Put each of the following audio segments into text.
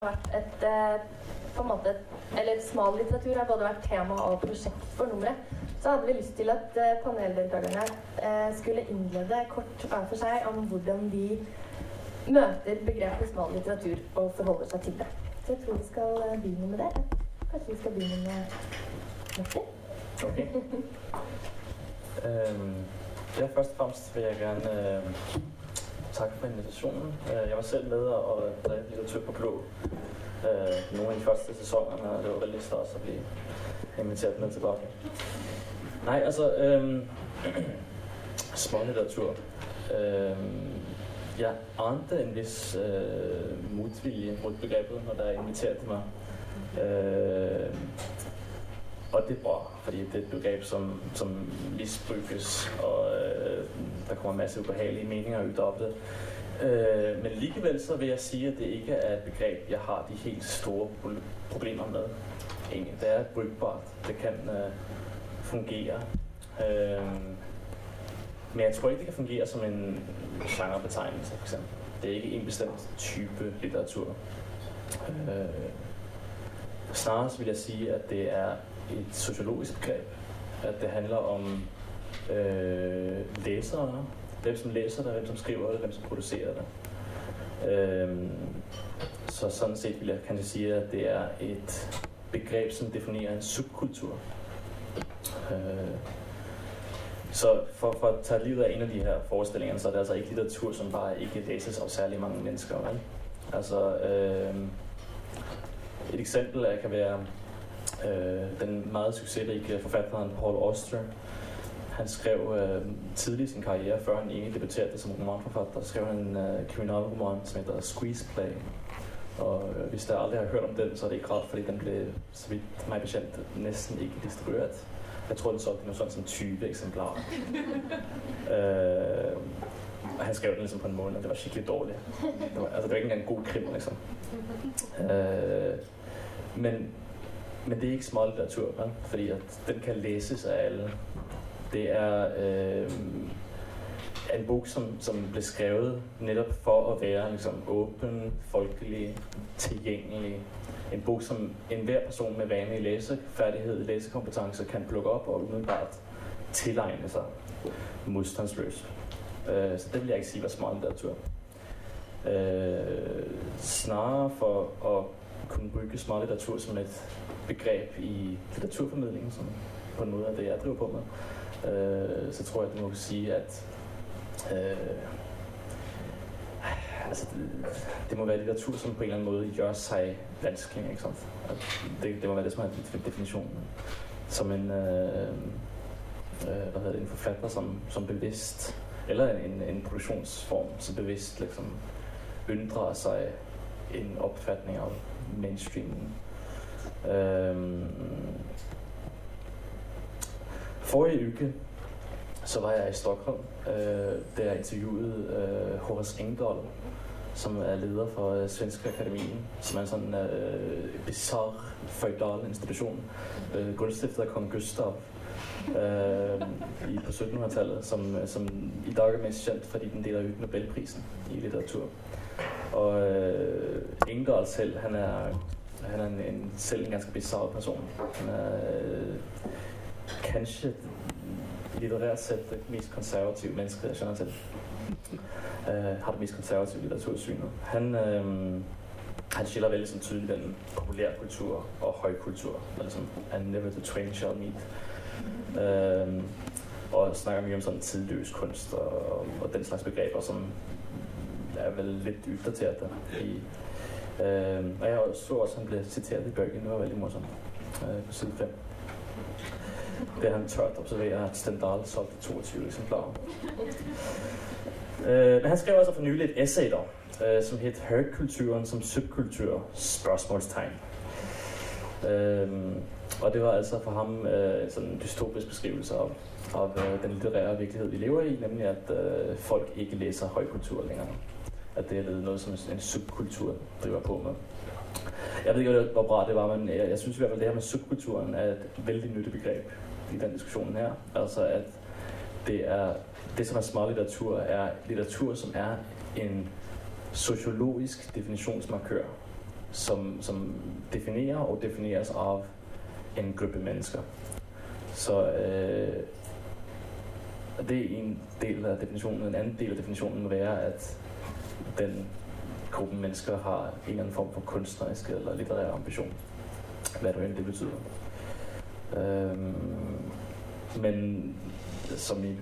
vært et eh, måte, eller Smal litteratur har både vært tema og prosjekt for nummeret. Så hadde vi lyst til at eh, paneldeltakerne eh, skulle innlede kort hver for seg om hvordan de møter begrepet smal litteratur og forholder seg til det. Så jeg tror vi skal eh, begynne med det. Kanskje vi skal begynne med Martin? Okay. um, ja, først og fremst vil jeg gerne takke for invitationen. Øh, jeg var selv med og drev litteratur på Blå øh, nogle af de første sæsoner, og det var veldig stas at blive inviteret med tilbage. Nej, altså, øhm, smålitteratur. Øhm, jeg ante en vis øh, modvilje mod begrebet, når der inviterede mig. Øh, og det er bra, fordi det er et begrep som, som misbrukes, og øh, der kommer masse ubehagelige meninger ut av det. Øh, men likevel så vil jeg si at det ikke er et begrep jeg har de helt store problemer med. Egentlig. Det er brukbart. Det kan øh, fungere. Øh, men jeg tror ikke, det kan fungere som en genrebetegnelse, for eksempel. Det er ikke en bestemt type litteratur. Øh, snarere vil jeg sige, at det er et sociologisk begreb. At det handler om øh, læsere, hvem som læser det, hvem som skriver det, hvem som producerer det. Øhm, så sådan set vil jeg kanskje si at det er et begreb, som definerer en subkultur. Øh, så for, for at ta livet av en av de her forestillinger, så er det altså ikke litteratur, som bare ikke læses av særlig mange mennesker. Vel? Altså, øh, et eksempel kan være den meget succesrige forfatteren Paul Auster, han skrev øh, tidligt i sin karriere, før han egentlig debuterte som romanforfatter, skrev han en øh, kriminalroman, som heter Squeeze Play. Og øh, hvis der aldrig har hørt om den, så er det ikke ret, fordi den blev, så vidt mig bekendt, næsten ikke distribueret. Jeg tror, den solgte noget sådan som 20 eksemplarer. øh, og han skrev den ligesom på en måned, og det var skikkelig dårligt. Det var, altså, det var ikke engang en god krim, liksom. Øh, men, men det er ikke små litteratur, fordi den kan læses av alle. Det er øh, en bok, som, som ble skrevet netop for å være liksom, åben, folkelig, tilgjengelig. En bok, som enhver person med vanlig leseferdighet lesekompetanse kan plukke opp og umiddelbart tilegne seg motstandsløst. Øh, så det vil jeg ikke si var smart litteratur. Øh, snarere for å kunne bruke smart litteratur som et begreb i litteraturformidlingen, som på en måde er det, jeg driver på med øh, så tror jeg, at man må sige, at øh, altså, det, det må være litteratur, som på en eller anden måde gør sig vanskelig. Ikke sant? Det, det må være det, som er definitionen. Som en, øh, øh, hvad det, en forfatter, som, som bevidst, eller en, en produktionsform, som bevidst liksom, undrer sig en opfatning av mainstreamen. Forrige uke så var jeg i Stockholm, øh, der jeg interviewede øh, Horace Engdahl, som er leder for øh, Svenske Akademien, som er en sådan bizarre feudal institution, øh, grundstiftet af kong Gustav øh, i, på 1700-tallet, som, som i dag er mest kendt, fordi den deler ud Nobelprisen i litteratur. Og øh, Engdahl selv, han er, han er en, en, selv en ganske bizarre person. Han er øh, kanskje litterært sett det mest konservative mennesket jeg kjenner til. Uh, har det mest konservative litteratursynet. Han, uh, han skiller veldig sånn tydelig mellom populærkultur og høykultur. Liksom, and never the train shall meet. Uh, og snakker mye om sånn tidløs kunst og, og, den slags begreper som er vel litt utdaterte. I, og jeg så også at han ble sitert i bøken. Det var veldig morsomt. Uh, på side 5 det han tørt observere, at Stendhal solgte 22 eksemplarer. Uh, men han skrev altså for nylig et essay, der, uh, som het Høgkulturen som subkultur? Spørsmålstegn. Og det var altså for ham en dystopisk beskrivelse av, av den litterære virkelighet vi lever i, nemlig at folk ikke læser høykultur længere. At det er noget, som en subkultur driver på med. Jeg ved ikke, hvor bra det var, men jeg, jeg synes i hvert fald, det her med subkulturen er et vældig nyttigt begreb i den diskussion her. Altså at det er det, som er smart litteratur, er litteratur, som er en sociologisk definitionsmarkør som, som definerer og defineres av en gruppe mennesker. Så øh, det er en del av definisjonen. En annen del av definisjonen må være at den gruppen mennesker har en eller annen form for kunstnerisk eller litterær ambisjon. Hva det egentlig betyder. Um, men som I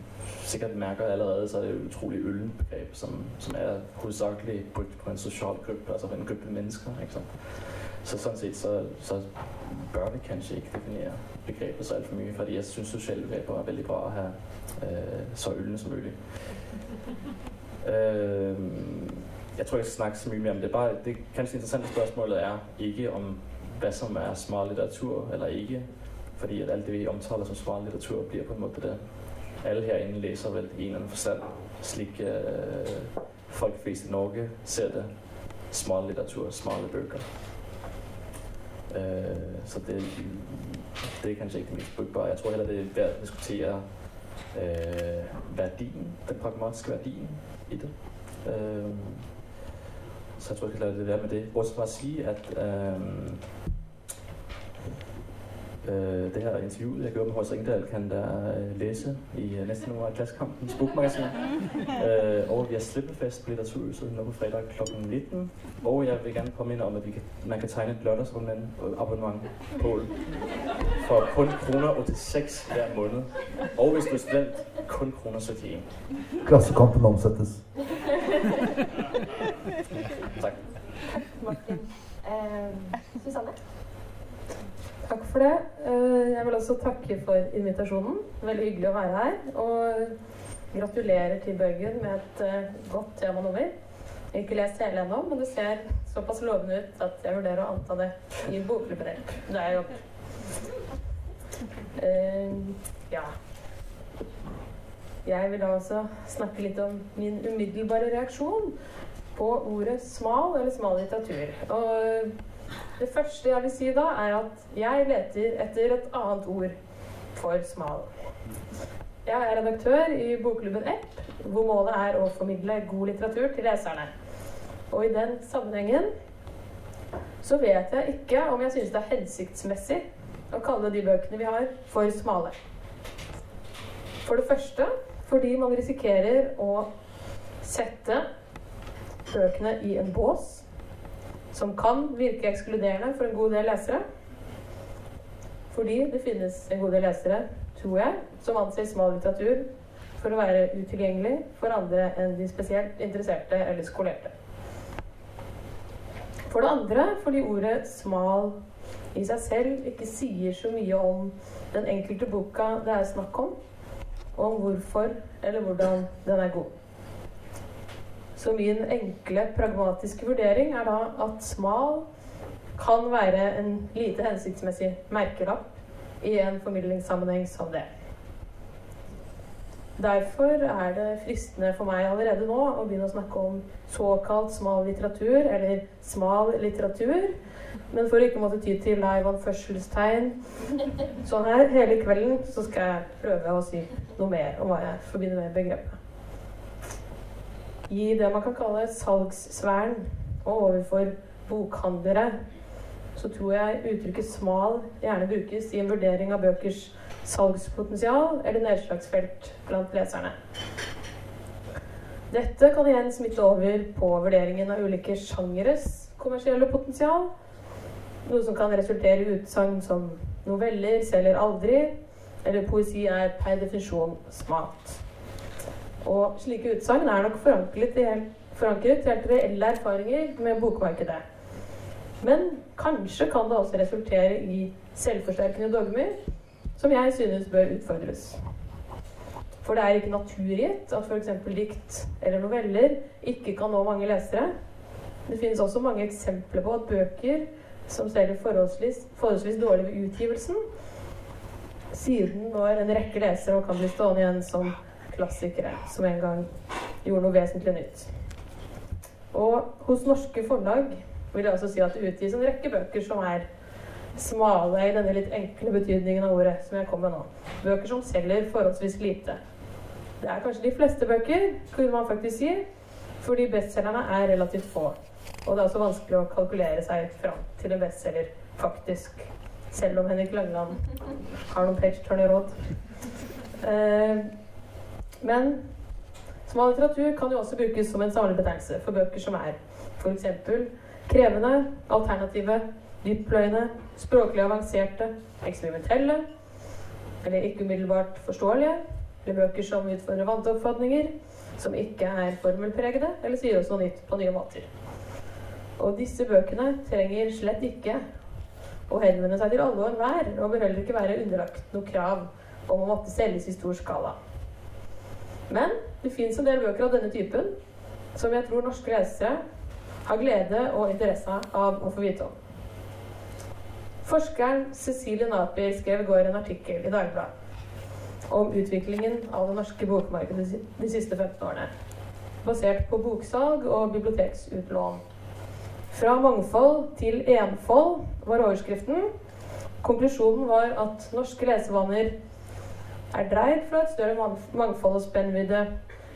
sikkert merker allerede, så er det et utrolig ullent begrep, som, som er hovedsakelig brukt på en sosial gruppe, altså en gruppe mennesker. Ikke? Så sånn sett så, så, bør vi kanskje ikke definere begrepet så altfor mye, fordi jeg syns sosiale begreper er veldig bra å ha øh, så ullne som mulig. Uh, jeg tror ikke jeg skal snakke så mye mer om det. Bare, det kanskje interessante spørsmålet er ikke om hva som er smal litteratur eller ikke, fordi at alt det vi omtaler som smal litteratur, blir på en måte det. Alle her inne leser vel i en eller annen forstand slik øh, folk flest i Norge ser det. Smal litteratur, smale bøker. Øh, så det, det, er kanskje ikke det mest brukbare. Jeg tror heller det er verdt å diskutere uh, verdien, den pragmatiske verdien i det. så jeg tror jeg skal la det være med det. Bortsett fra å si at Øh, det her intervjuet jeg gjorde med Horst Engdahl, kan der øh, lese i øh, neste nummer av Klassekampens bokmagasin. og vi har slippefest på Litteraturhuset nå på fredag kl. 19. Og jeg vil gerne påminne om at kan, man kan tegne et lørdagsabonnement på for kun kroner 86 hver måned. Og hvis du er student, kun kroner 71. Klassekampen omsettes. tak. Martin. Eh, Susanne? Takk for det. Eh, jeg vil også takke for invitasjonen. Veldig hyggelig å være her. Og gratulerer til Børgen med et godt godt temanummer. Jeg har ikke lest hele ennå, men det ser såpass lovende ut at jeg vurderer å anta det i bokklubben. Det er jo Uh, ja. Jeg vil da også snakke litt om min umiddelbare reaksjon på ordet smal eller smal litteratur. Og det første jeg vil si da, er at jeg leter etter et annet ord for smal. Jeg er redaktør i bokklubben Epp, hvor målet er å formidle god litteratur til leserne. Og i den sammenhengen så vet jeg ikke om jeg synes det er hensiktsmessig å kalle de bøkene vi har, for smale. For det første fordi man risikerer å sette bøkene i en bås som kan virke ekskluderende for en god del lesere. Fordi det finnes en god del lesere, tror jeg, som anser smal litteratur for å være utilgjengelig for andre enn de spesielt interesserte eller skolerte. For det andre fordi ordet 'smal' i seg selv ikke sier så mye om den enkelte boka det er snakk om, og om hvorfor eller hvordan den er god. Så min enkle, pragmatiske vurdering er da at smal kan være en lite hensiktsmessig merkelapp i en formidlingssammenheng som det. Derfor er det fristende for meg allerede nå å begynne å snakke om såkalt smal litteratur, eller smal litteratur. Men for å ikke måtte ty til live-anførselstegn sånn her hele kvelden, så skal jeg prøve å si noe mer om hva jeg forbinder med begrepet i det man kan kalle salgssfæren og overfor bokhandlere, så tror jeg uttrykket 'smal' gjerne brukes i en vurdering av bøkers salgspotensial eller nedslagsfelt blant leserne. Dette kan igjen smitte over på vurderingen av ulike sjangeres kommersielle potensial. Noe som kan resultere i utsagn som 'noveller selger aldri', eller 'poesi er per definisjon smalt'. Og slike utsagn er nok forankret i forankret i helt reelle erfaringer med bokmarkedet. Men kanskje kan det også resultere i selvforsterkende dogmer som jeg synes bør utfordres. For det er ikke naturgitt at f.eks. dikt eller noveller ikke kan nå mange lesere. Det finnes også mange eksempler på at bøker som selger forholdsvis, forholdsvis dårlig ved utgivelsen, siden når en rekke lesere kan bli stående igjen som klassikere som en gang gjorde noe vesentlig nytt. Og hos norske forlag vil jeg også si at det utgis en rekke bøker som er smale i denne litt enkle betydningen av ordet som jeg kom med nå. Bøker som selger forholdsvis lite. Det er kanskje de fleste bøker, kunne man faktisk si, fordi bestselgerne er relativt få. Og det er også vanskelig å kalkulere seg fram til en bestselger, faktisk. Selv om Henrik Langeland har noen page-turner-råd. Eh, men smal litteratur kan jo også brukes som en samlebetegnelse for bøker som er f.eks. krevende, alternative, dyptpløyende, språklig avanserte, eksperimentelle eller ikke umiddelbart forståelige, eller bøker som utfordrer vante oppfatninger, som ikke er formelpregede, eller sier oss noe nytt på nye måter. Og disse bøkene trenger slett ikke å henvende seg til alle og enhver, og bør heller ikke være underlagt noe krav om å måtte selges i stor skala. Men det fins en del bøker av denne typen som jeg tror norske lesere har glede og interesse av å få vite om. Forskeren Cecilie Napi skrev i går en artikkel i Dagbladet om utviklingen av det norske bokmarkedet de siste 15 årene. Basert på boksalg og biblioteksutlån. Fra mangfold til enfold var overskriften. Konklusjonen var at norske lesevaner er dreid fra et større mangfold og spennvidde,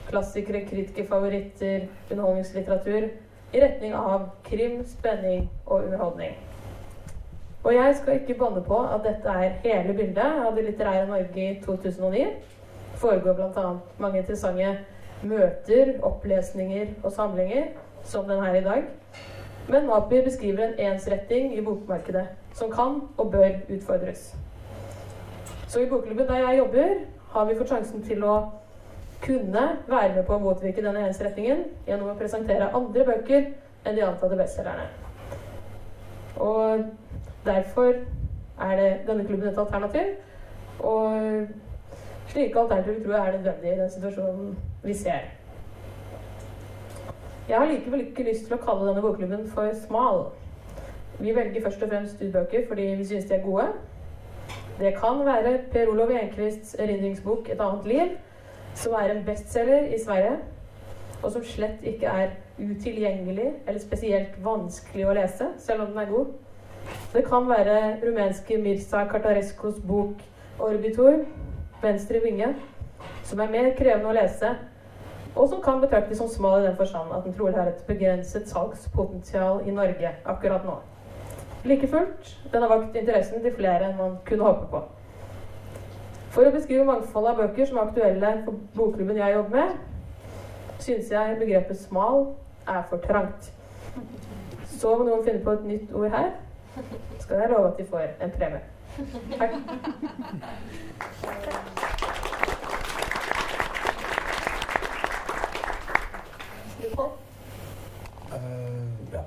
klassikere, kritikerfavoritter, underholdningslitteratur, i retning av krim, spenning og underholdning. Og jeg skal ikke banne på at dette er hele bildet av det litterære Norge i 2009. Det foregår bl.a. mange interessante møter, opplesninger og samlinger, som den her i dag. Men Mapi beskriver en ensretting i bokmarkedet som kan og bør utfordres. Så i bokklubben der jeg jobber, har vi fått sjansen til å kunne være med på å motvirke denne ensrettingen gjennom å presentere andre bøker enn de antatte bestselgerne. Og Derfor er det denne klubben et alternativ. Og slike alternativer tror jeg er nødvendig i den situasjonen vi ser. Jeg har likevel ikke lyst til å kalle denne bokklubben for smal. Vi velger først og fremst studiebøker fordi vi synes de er gode. Det kan være Per Olov Enquists erindringsbok 'Et annet liv', som er en bestselger i Sverige, og som slett ikke er utilgjengelig eller spesielt vanskelig å lese, selv om den er god. Det kan være rumenske Mirza Kartarescos bok 'Orbitor', 'Venstre vinge', som er mer krevende å lese, og som kan betraktes som smal i den forstand at den trolig har et begrenset salgspotensial i Norge akkurat nå. Like fullt, den har vakt interessen til flere enn man kunne håpe på. For å beskrive mangfoldet av bøker som er aktuelle for bokklubben jeg jobber med, syns jeg begrepet 'smal' er for trangt. Så må noen finne på et nytt ord her skal jeg love at de får en premie. Takk. Uh, ja.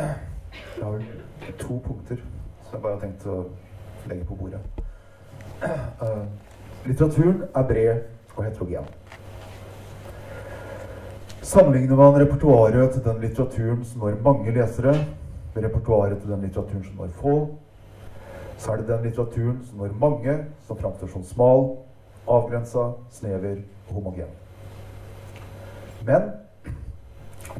Uh, jeg har vel to punkter som jeg bare har tenkt å legge på bordet. Uh, litteraturen er bred og heterogen. Sammenligner man repertoaret til den litteraturen som når mange lesere, med repertoaret til den litteraturen som når få, så er det den litteraturen som når mange, som framstår som smal, avgrensa, snever og homogen. Men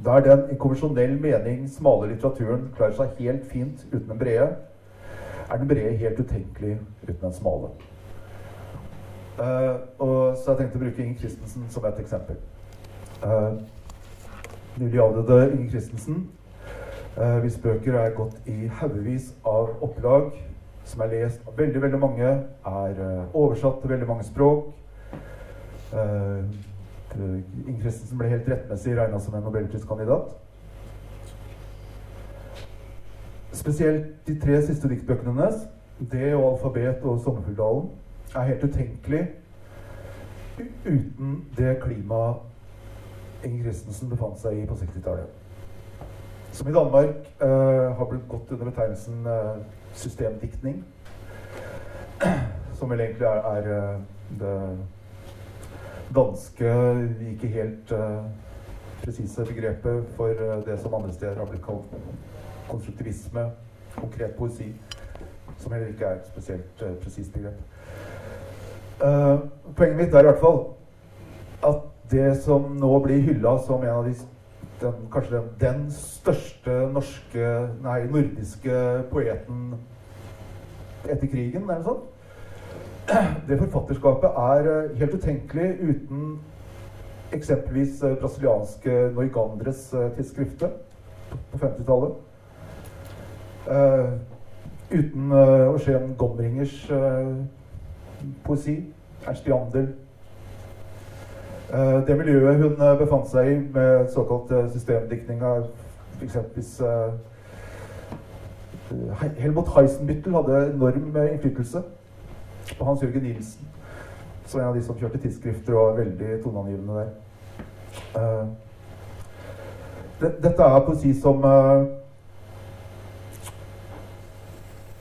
der den i konvensjonell mening smale litteraturen klarer seg helt fint uten den brede, er den brede helt utenkelig uten den smale. Uh, og så jeg tenkte å bruke Inger Christensen som et eksempel. Uh, nylig avdøde Inger Christensen uh, hvis bøker er gått i haugevis av opplag, som er lest av veldig veldig mange, er oversatt til veldig mange språk. Eh, Inger Christensen ble helt rettmessig regna som en nobelpriskandidat. Spesielt de tre siste diktbøkene hennes, 'Det' og 'Alfabet' og 'Sommerfugldalen', er helt utenkelig uten det klimaet Inger Christensen befant seg i på 60-tallet som i Danmark uh, har blitt gått under betegnelsen uh, systemdiktning. Som vel egentlig er, er uh, det danske, ikke helt presise begrepet for det som andre steder har blitt kalt konstruktivisme, konkret poesi. Som heller ikke er et spesielt presist begrep. poenget mitt er i hvert fall at det som nå blir hylla som en av de den, kanskje den, den, største norske, nei, nordiske poeten etter krigen, er det sånt. Det forfatterskapet er eh, helt utenkelig uten eksempelvis eh, brasilianske Noigandres eh, tidsskrifter. på 50-tallet. Uh, uten uh, å se en Gomringers uh, poesi. Ernst Jandel. det miljøet hun befant seg i med såkalt systemdiktning av f.eks. Helmut Heisenbüttel hadde enorm innflytelse på Hans Jørgen Nilsen. Som en av de som kjørte tidsskrifter og var veldig toneangivende der. Det, dette er poesi som uh,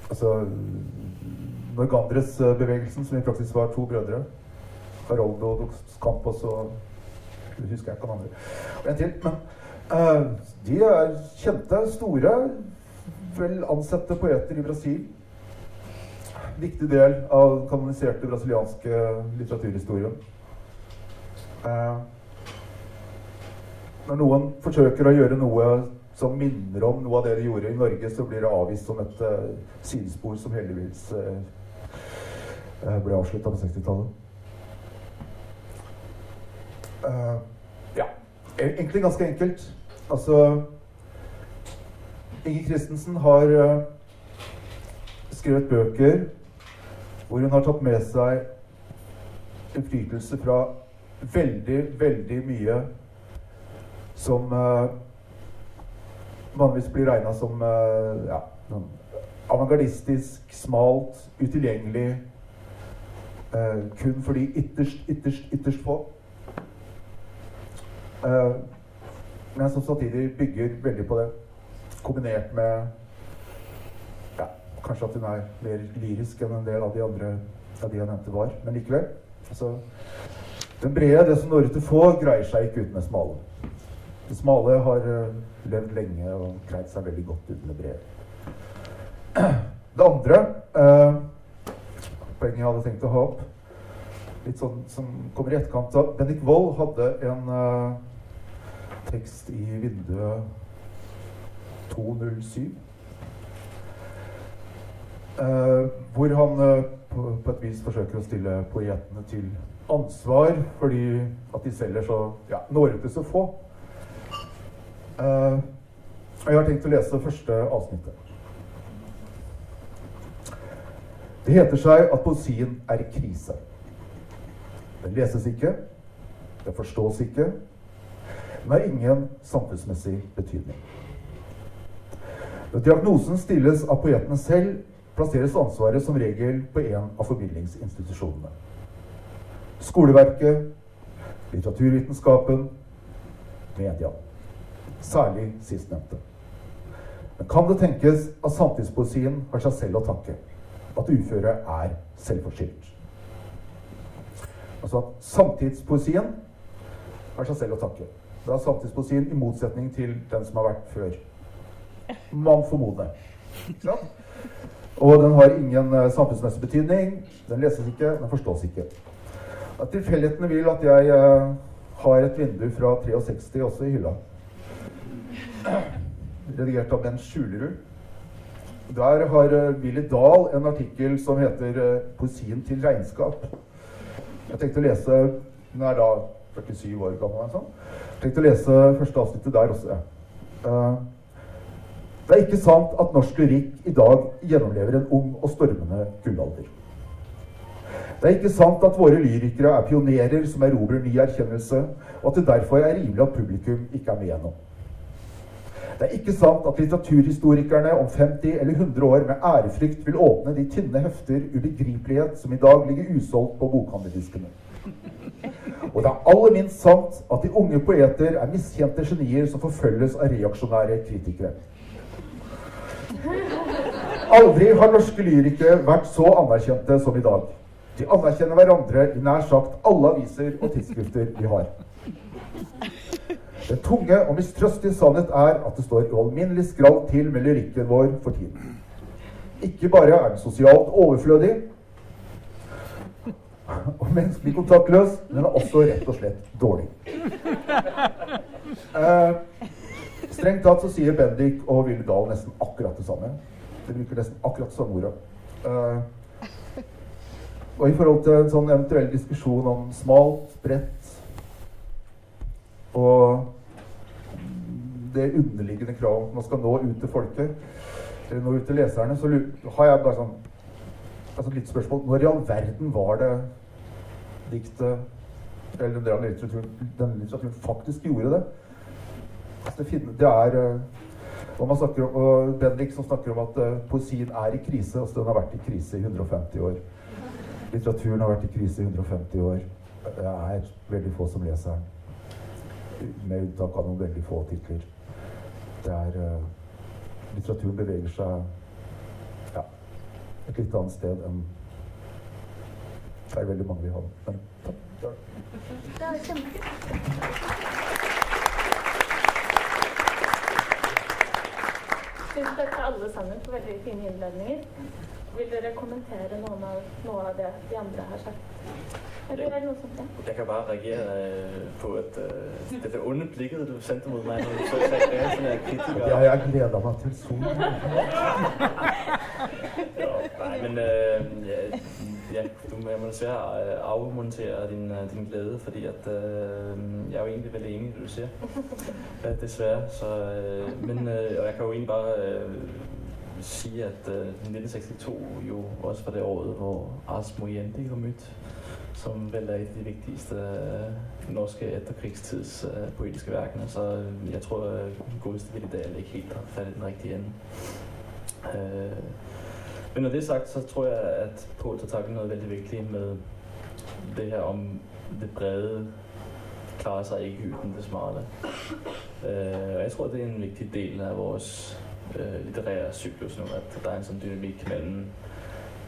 Altså Norgandres-bevegelsen, som i praksis var to brødre. Haroldo Dos Campos og Jeg husker jeg ikke han andre. Og en til. Men uh, de er kjente, store, vel ansette poeter i Brasil. Viktig del av den kanoniserte brasilianske litteraturhistorien. Eh, når noen forsøker å gjøre noe som minner om noe av det de gjorde i Norge, så blir det avvist som et eh, sidespor som heldigvis eh, ble avslutta på 60-tallet. Uh, ja, e-, egentlig ganske enkelt. Altså Inger Christensen har skrevet bøker hvor hun har tatt med seg innflytelse fra veldig, veldig mye som uh, vanligvis blir regna som uh, ja, avantgardistisk, smalt, utilgjengelig. Uh, kun for de ytterst, ytterst, ytterst få. men som samtidig bygger veldig på det. Kombinert med Kanskje at hun er mer lyrisk enn en del av de andre av de jeg nevnte var. Men likevel. Altså, den brede, det som når ut til få, greier seg ikke uten det smale. Det smale har uh, levd lenge og greid seg veldig godt uten det brede. Det andre uh, poenget jeg hadde tenkt å ha opp, litt sånn som kommer i etterkant av Bendik Wold hadde en uh, tekst i vinduet 207. hvor han på, på, et vis forsøker å stille poetene til ansvar fordi at de selger så ja, når ut til så få. Uh, jeg har tenkt å lese det første avsnittet. Det heter seg at poesien er i krise. Den leses ikke, den forstås ikke, den har ingen samfunnsmessig betydning. Diagnosen stilles av poetene selv, plasseres ansvaret som regel på en av formidlingsinstitusjonene. Skoleverket, litteraturvitenskapen, media særlig sistnevnte. Men kan det tenkes at samtidspoesien har seg selv å takke? At uføre er selvforskyldt? Altså at samtidspoesien har seg selv å takke. Da er samtidspoesien i motsetning til den som har vært før. Man formode. Og den har ingen uh, samfunnsmessig betydning. Den leses ikke, den forstås ikke. Tilfeldighetene vil at jeg uh, har et vindu fra 63 også i hylla redigert av Ben Skjulerud. Der har uh, Willy Dahl en artikkel som heter 'Poesien til regnskap'. Jeg tenkte å lese Hun er da 47 år gammel. Sånn. Jeg tenkte å lese første avsnittet der også. Uh, det er ikke sant at norsk lyrikk i dag gjennomlever en ung og stormende gullalder. Det er ikke sant at våre lyrikere er pionerer som erobrer ny erkjennelse, og at det derfor er rimelig at publikum ikke er med ennå. Det er ikke sant at litteraturhistorikerne om 50 eller 100 år med ærefrykt vil åpne de tynne hefter ubegripelighet som i dag ligger usolgt på bokhandlerdiskene. Og det er aller minst sant at de unge poeter er miskjente genier som forfølges av reaksjonære kritikere. Aldri har norske lyrikere vært så anerkjente som i dag. De anerkjenner hverandre i nær sagt alle aviser og tidsskrifter vi har. Den tunge og mistrøstige sannhet er at det står ualminnelig skralt til med lyrikken vår for tiden. Ikke bare er den sosialt overflødig og menneskelig kontaktløs, men også rett og slett dårlig. Eh, strengt tatt så sier Bendik og Ville Dahl nesten akkurat det samme. De bruker nesten akkurat samme ordet. Uh, og i forhold til en sånn eventuell diskusjon om smalt, bredt og det underliggende kravet om at man skal nå ut til folket, eller nå ut til leserne, så har jeg bare sånn altså litt spørsmål Når i all verden var det diktet eller den litteraturen, den litteraturen faktisk gjorde det? Det, finner, det er eh, og man snakker om, og Bendik som snakker om at uh, poesien er i krise. altså Den har vært i krise i 150 år. Litteraturen har vært i krise i 150 år. Det er veldig få som leser den. Med unntak av noen veldig få titler. Det er uh, Litteraturen beveger seg ja, et litt annet sted enn det er veldig mange vi har. Men takk. Det var kjempefint. Tusen takk til alle sammen for veldig fine innledninger. Vil dere kommentere noen av, noe av det de andre har sagt? Eller er det noe sånt? Ja? Jeg kan bare reagere øh, på at uh, dette onde blikket du sendte mot meg når du så jeg er sånn en kritiker. Ja, jeg gleder meg til solen. Ja, nei, men uh, ja, du må, desværre øh, afmontere din, øh, din glæde, fordi at, øh, jeg er jo egentlig veldig enig i det, du siger. Ja, desværre. Så, øh, men, øh, og jeg kan jo egentlig bare øh, sige, at øh, 1962 jo også var det året, hvor Ars Moriendi var mødt, som vel er et af de vigtigste øh, norske efterkrigstids øh, poetiske værker. Så øh, jeg tror, at Godeste Villedal ikke helt har i den rigtige ende. Øh, men når det er sagt, så tror jeg, at Pål tar tak i noe veldig viktig med det her om det brede klarer seg ikke uten det smarte. Uh, og jeg tror, det er en viktig del av vår uh, litterære cyklus nå, at der er en sånn dynamik mellom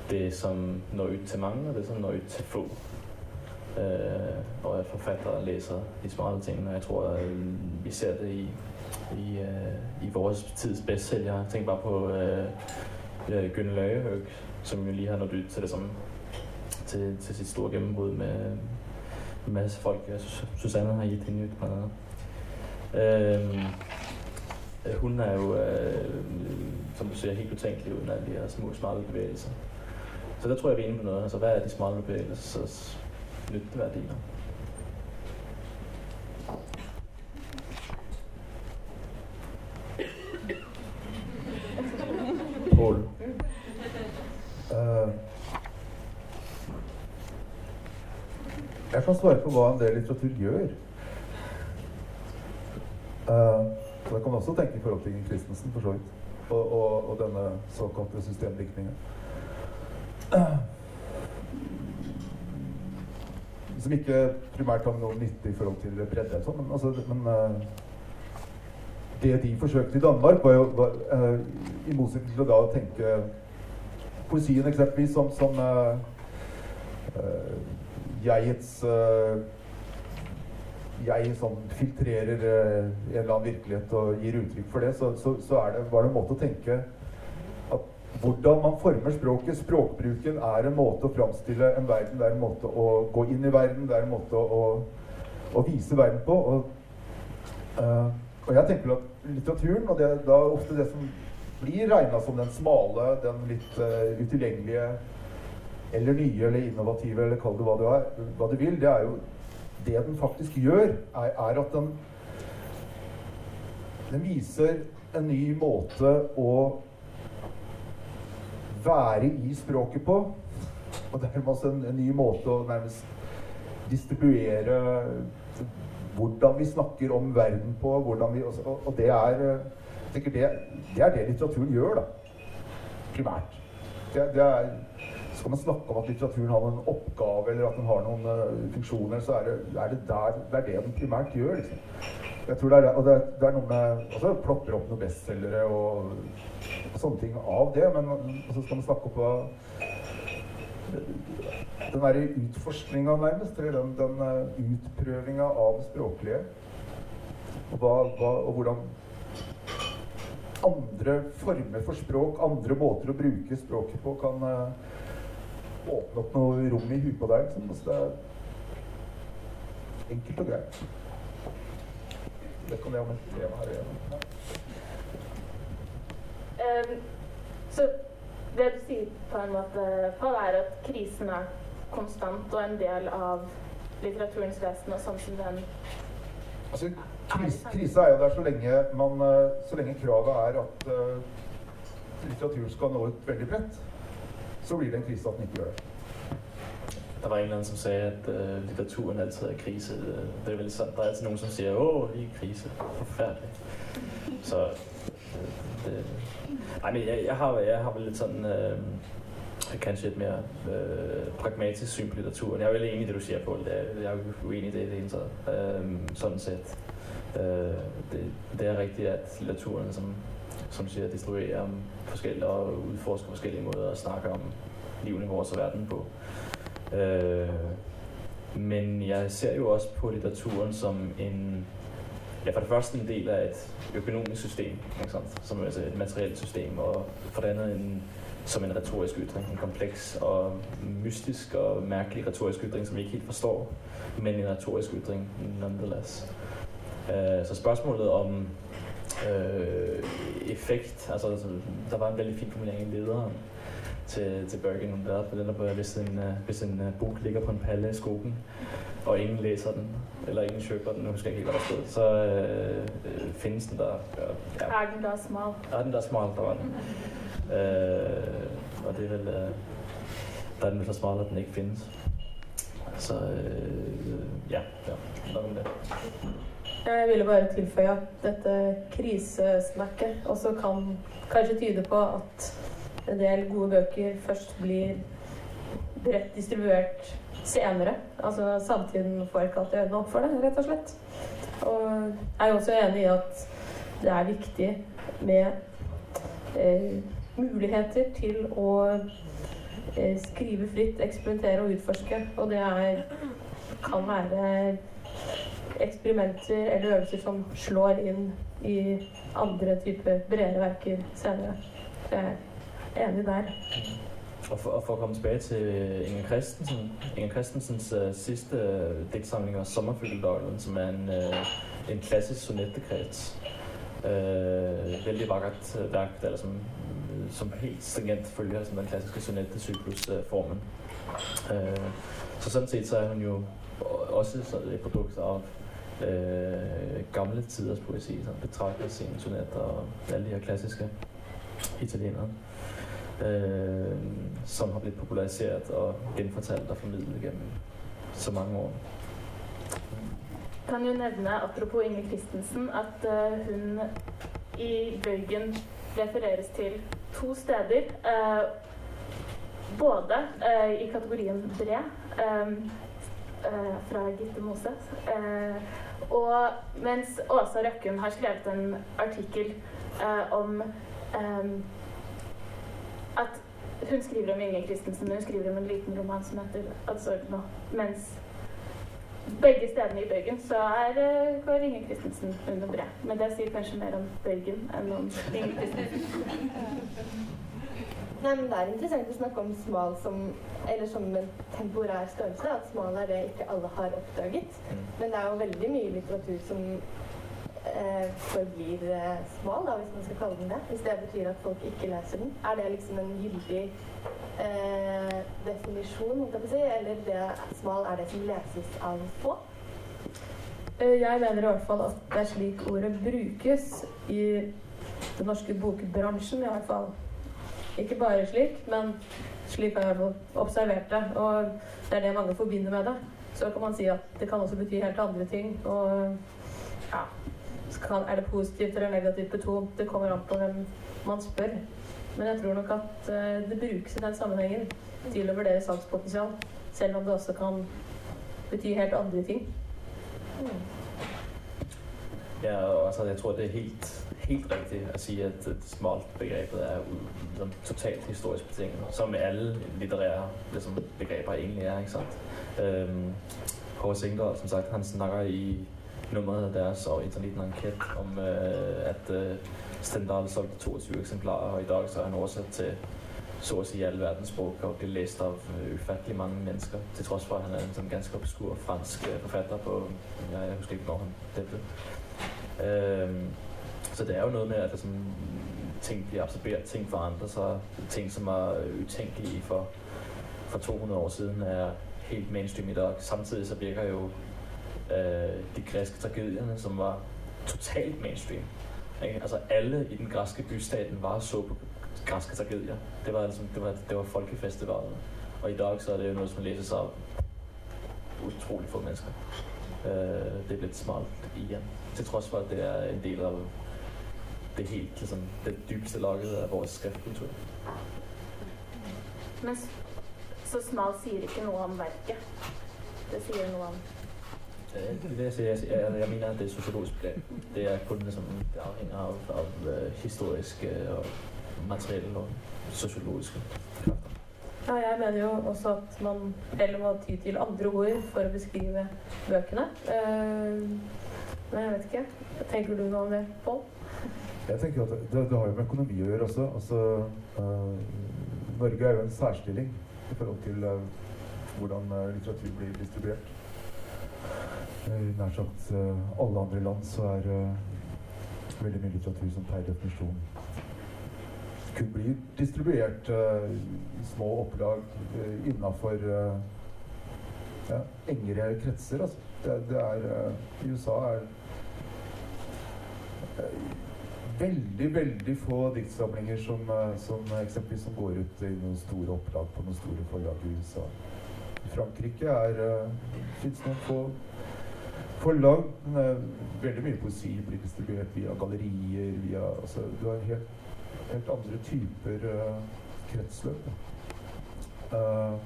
det, som når ut til mange, og det, som når ut til få. Uh, og at forfattere læser de smarte tingene. jeg tror, øh, vi ser det i, i, øh, i vores tids bestselgere. Tænker bare på øh, øh, som jo lige har nået ud til det samme, til, til sit store gennembrud med en masse folk. Jeg Susanne har givet hende nyt blandt noget. Øhm, øh, hun er jo, øh, som du ser, helt utænkelig uden alle de her små, smarte bevægelser. Så der tror jeg, vi er inde på noget. Altså, hvad er de smarte bevægelser? Nytteværdier. Pål. Eh, kan svare på hva en del litteratur gjør. Uh, det kan man også tenke i forhold til Ingen Christensen, for så vidt. Og, og, og denne såkalte systemdiktningen. Uh, som ikke primært har noe nytte i forhold til bredde, sånn, men, altså, men uh, det de forsøkte i Danmark, var jo var, uh, i motsetning til å da tenke poesien eksempelvis som, som uh, uh, jegets uh, Jeg som filtrerer en eller annen virkelighet og gir uttrykk for det, så, så, så det, var det en måte å tenke at hvordan man former språket, språkbruken, er en måte å framstille en verden, det er en måte å gå inn i verden, det er en måte å, å, vise verden på. Og, og jeg tenker at litteraturen, og det er ofte det som blir regna som den smale, den litt uh, utilgjengelige eller nye eller innovative, eller kall det hva du, er, hva du vil, det er jo det den faktisk gjør, er, er at den Den viser en ny måte å være i språket på. Og dermed også en, en ny måte å nærmest distribuere hvordan vi snakker om verden på. Vi, og, og det er det, det, er det litteraturen gjør, da. Primært. Det, det er, skal man snakke om at litteraturen har noen oppgave, eller at den har noen uh, funksjoner, så er det, er det, der, det er det den primært gjør. liksom. Jeg tror det er, og det, det er noe med altså, plopper opp noen bestselgere og, og, sånne ting av det, men så skal man snakke om den derre utforskninga, nærmest, eller den, den uh, utprøvinga av språklige. Og, hva, hva, og hvordan andre former for språk, andre måter å bruke språket på, kan uh, åpne opp noe rom i huet på deg. Liksom. Altså, det er enkelt og greit. Det kan jeg om et tema her igjen. Um, så det du sier på en måte, Pål, er at krisen er konstant og en del av litteraturens vesen, og sånn som den Altså, Kris, krise er jo der så lenge, man, eh, så lenge kravet er at uh, litteraturen skal nå ut veldig bredt. Så blir det en krise at den ikke gjør det. Der var en eller anden, som sagde, at øh, litteraturen altid er i krise. Det er vel sandt. Der er altid nogen, som siger, åh, vi er i krise. Forfærdeligt. Så øh, det... Ej, men jeg, jeg, har, jeg har vel lidt sådan... Øh, kanskje et mere øh, pragmatisk syn på litteraturen. Jeg er veldig enig i det, du sier, på det. Jeg er uenig i det i det hele tatt. Øh, sånn sett. Øh, det, det er riktig at litteraturen, som, som siger, distribuerer om forskellige og udforske forskellige måder at snakke om livene i vores verden på. Øh, men jeg ser jo også på litteraturen som en, ja for det første en del af et økonomisk system, ikke sant? som altså et materielt system, og for det andet en, som en retorisk ytring, en kompleks og mystisk og mærkelig retorisk ytring, som vi ikke helt forstår, men en retorisk ytring nonetheless. Øh, så spørgsmålet om øh, effekt, altså der var en veldig fin formulering i lederen, til, til Bergen det, for den er, hvis en, uh, hvis en uh, bok ligger på en palle i skogen, og ingen læser den, eller ingen kjøper den, husker jeg ikke hvad stod, så uh, findes den der. Ja. Er den der smal? Er den der smal, der var den. Uh, og det er vel, uh, der er den vel så smal, at den ikke findes. Så uh, ja, ja, nok om det. Jeg ville bare tilføye at dette krisesnakket også kan kanskje tyde på at en del gode bøker først blir bredt distribuert senere. Altså samtiden får ikke alltid øynene opp for det, rett og slett. Og jeg er også enig i at det er viktig med eh, muligheter til å eh, skrive fritt, eksperimentere og utforske. Og det er, kan være eksperimenter eller øvelser som slår inn i andre typer bredere verker senere. Det er enig der. Og for, og for å komme tilbage til Inger Christensen, Inger Christensens uh, siste uh, digtsamling var Sommerfugledøglen, som er en, uh, en klassisk sonettekrets. Uh, veldig vakkert værk, der, som, som helt stringent følger som den klassiske sonettesyklusformen. Uh, så sånn sett så er hun jo også et produkt av uh, gamle tiders poesi, som betragter sine sonetter og alle de her klassiske italienere øh, som har blitt popularisert og gjenfortalt og formidlet gjennom så mange år. Kan jo nevne, apropos Inger Christensen, at øh, hun i bøygen refereres til to steder. Øh, både uh, i kategorien bred fra Gitte Mose, og mens Åsa Røkken har skrevet en artikkel om eh, at hun skriver om Inger Christensen, men hun skriver om en liten roman som heter 'Adsorno'. Mens begge stedene i bøygen så er, uh, går Inger Christensen under bre. Men det sier kanskje mer om bøygen enn om Inger Christensen. Nei, men Det er interessant å snakke om smal som, eller som en temporær størrelse. At smal er det ikke alle har oppdaget. Mm. Men det er jo veldig mye litteratur som eh, forblir eh, smal, da, hvis man skal kalle den det. Hvis det betyr at folk ikke leser den. Er det liksom en gyldig eh, definisjon, si, eller det smal er det som leses av få? Eh, jeg mener i hvert fall at det er slik ordet brukes i den norske bokbransjen, i hvert fall. Ikke bare slik, men slik har jeg observert det. Og det er det mange forbinder med det. Så kan man si at det kan også bety helt andre ting. Og ja, kan, er det positivt eller negativt betont. Det kommer an på hvem man spør. Men jeg tror nok at uh, det brukes i den sammenhengen til å vurdere salgspotensial. Selv om det også kan bety helt andre ting. Mm. Ja, altså, jeg tror det er helt, helt riktig å si at et smalt begrepet er liksom, totalt historisk betinget. Som alle litterære liksom, begreper egentlig er. ikke sant? Um, Håvard Singdal, som sagt, han snakker i nummeret deres og en liten enkett om øh, at øh, Stendal solgte 22 eksemplarer, og i dag så er han oversat til så å si alle verdens språk og blir lest av øh, ufattelig mange mennesker, til tross for at han er en sånn ganske obskur fransk øh, forfatter på Jeg husker ikke når han døde. Um, så det er jo noe med at liksom, ting blir absorbert, ting forandrer seg. Ting som var utenkelige for, for 200 år siden, er helt mainstream i dag. Samtidig så virker jo øh, de greske tragedierne, som var totalt mainstream. Ikke? Altså alle i den græske bystaten var så på græske tragedier. Det var, liksom, det var, det var folkefestivalen. Og i dag så er det jo noe som læses av utrolig få mennesker. Uh, det er blitt smalt igjen. Til tross for at det er en del av det helt liksom, det dypeste laget av vår skriftkultur. Men så smal sier ikke noe om verket. Det sier noe om Øh, Det er det, jeg. Jeg, jeg, mener, at det er sosiologisk grep. Det er kun liksom, det avhenger av, av øh, historiske og materielle og sosiologiske krefter. Ja, jeg mener jo også at man heller må ty til andre ord for å beskrive bøkene. Uh, men jeg vet ikke. Tenker du noe om det, Pål? Jeg tenker at det, det har jo med økonomi å gjøre også. Altså, uh, Norge er jo en særstilling i forhold til uh, hvordan uh, litteratur blir distribuert. I nær sagt alle andre land så er veldig mye litteratur som per definisjon kun blir distribuert i små opplag uh, innafor ja, engere kretser. Altså. Det, det er USA er veldig, veldig få diktsamlinger som, eh, som eksempelvis som går ut i noen store opplag på noen store forlag i USA. I Frankrike er uh, fins noen få forlag, eh, veldig mye poesi blir distribuert via gallerier, via altså, Du har helt, helt andre typer uh, kretsløp. Uh,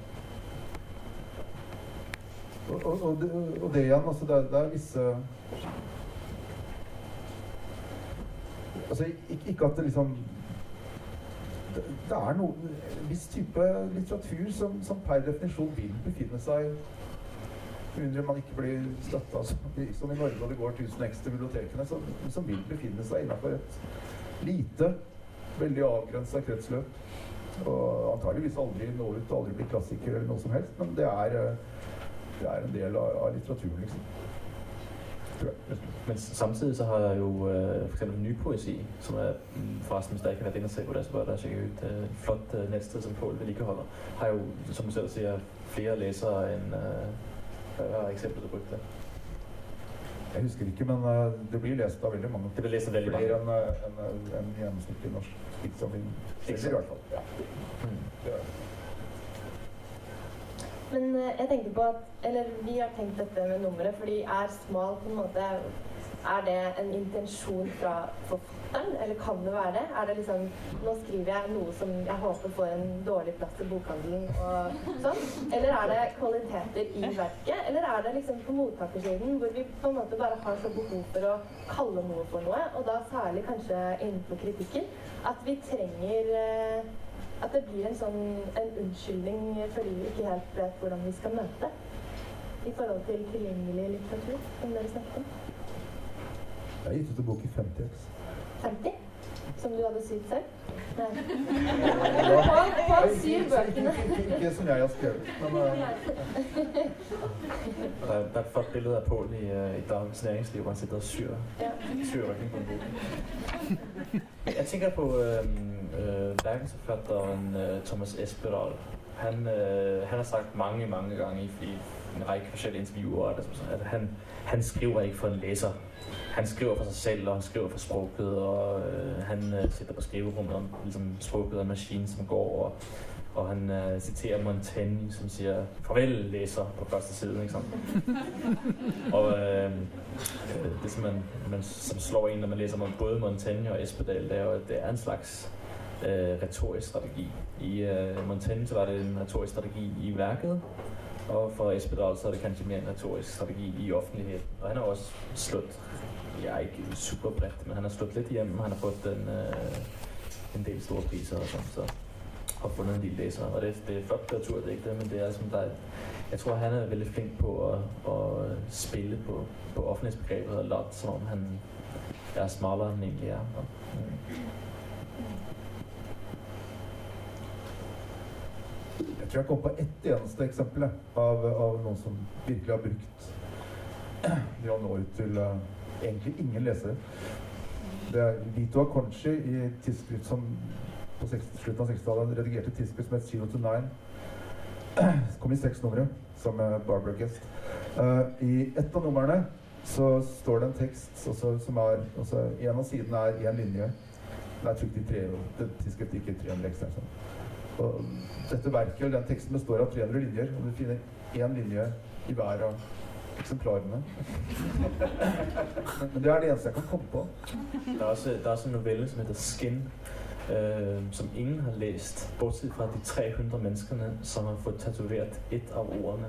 og, og, og, det, og det igjen, altså det, det er visse Altså, ikke, ikke at det liksom det, det er noe, en viss type litteratur som, som per definisjon vil befinne seg Med mindre man ikke blir støtta som, som i Norge og det går 1000 ekstra bibliotekene, som, som vil befinne seg innenfor et lite, veldig avgrensa kretsløp. Og antageligvis aldri nå ut aldri bli klassiker eller noe som helst, men det er, eh, det er en del av, av litteraturen, liksom. Men samtidig så har jeg jo øh, for eksempel ny poesi, som er mm, forresten, hvis dere ikke har vært inne og se på det, så bør dere sjekke ut øh, et flott øh, nettsted som Pål vedlikeholder. Har jo, som du selv sier, flere lesere enn øh, Hva er eksempelet du brukte? Jeg husker ikke, men eh, det blir lest av veldig mange. Det blir lest av veldig Flere mange. enn en, en, en gjennomsnittlig norsk diktsamling. Selger i hvert fall. Ja. Mm. Det er. Men eh, jeg tenkte på at Eller vi har tenkt dette med nummeret, fordi er smal på en måte Er det en intensjon fra forfatteren, eller kan det være det? Er det liksom Nå skriver jeg noe som jeg håper får en dårlig plass i bokhandelen og sånn. Eller er det kvaliteter i verket? Eller er det liksom på mottakersiden hvor vi på en måte bare har så behov for å kalle noe for noe, og da særlig kanskje innenfor kritikken, at vi trenger eh, at det blir en sånn en unnskyldning fordi vi ikke helt vet hvordan vi skal møte i forhold til tilgjengelig litteratur, som dere snakket om. Jeg har gitt ut en bok i 50X. 50? Som du hadde sydd selv? Nei. Han syr bøkene. Ikke, som jeg har skrevet, men eh, der er et flott bilde av Pål i, øh, i Dagens Næringsliv, hvor han sitter og syr, Ja. syr på en bok. Jeg tenker på øh, verdensforfatteren øh, Thomas Espedal. Han, øh, han har sagt mange, mange ganger i, i en række forskjellige intervjuer at, han, han skriver ikke for en leser. Han skriver for seg selv, og han skriver for språket, og øh, han øh, sitter på skriverommet om liksom, språket er en maskin som går, og, og han uh, siterer Montaigne, som sier 'farvel, leser' på første side. Ikke sant? og øh, øh, det som, man, man, som slår en når man leser både Montaigne og Espedal, det er jo at det er en slags øh, retorisk strategi. I øh, Montaigne var det en retorisk strategi i værket, og for Espedal så er det kanskje mer en retorisk strategi i offentlighet. Og han har også slått ja, ikke super bredt, men han har slått litt hjem. Han har fått en, øh, en del store priser og sånn, så har funnet en del lesere. Og det, det er er ikke det, men det er som der, er- jeg tror han er veldig flink på å, å spille på, på offentlighetsbegrepet og late som om han er smalere enn han egentlig er. Og, mm. Jeg tror jeg kom på ett eneste eksempel av, av noen som virkelig har brukt det nå ut til uh, egentlig ingen lesere. Det er Vito Aconci i tidsskrift som på 60, slutten av 60-tallet redigerte tidsskrift som het Zero to Nine. Kom i seks numre, sammen med Barbara Guest. Uh, I ett av numrene så står det en tekst også, som er altså, En av sidene er én linje. Den er trykt i tre, det tidsskriftet ikke 300 ekstra. Sånn. Og dette verket, eller den teksten består av 300 linjer, og du finner én linje i hver av eksemplarene. Men, det er det eneste jeg kan komme på. Der er også, der er også en novelle, som heter Skin, øh, som ingen har læst, bortsett fra de 300 menneskene, som har fått tatovert ett av ordene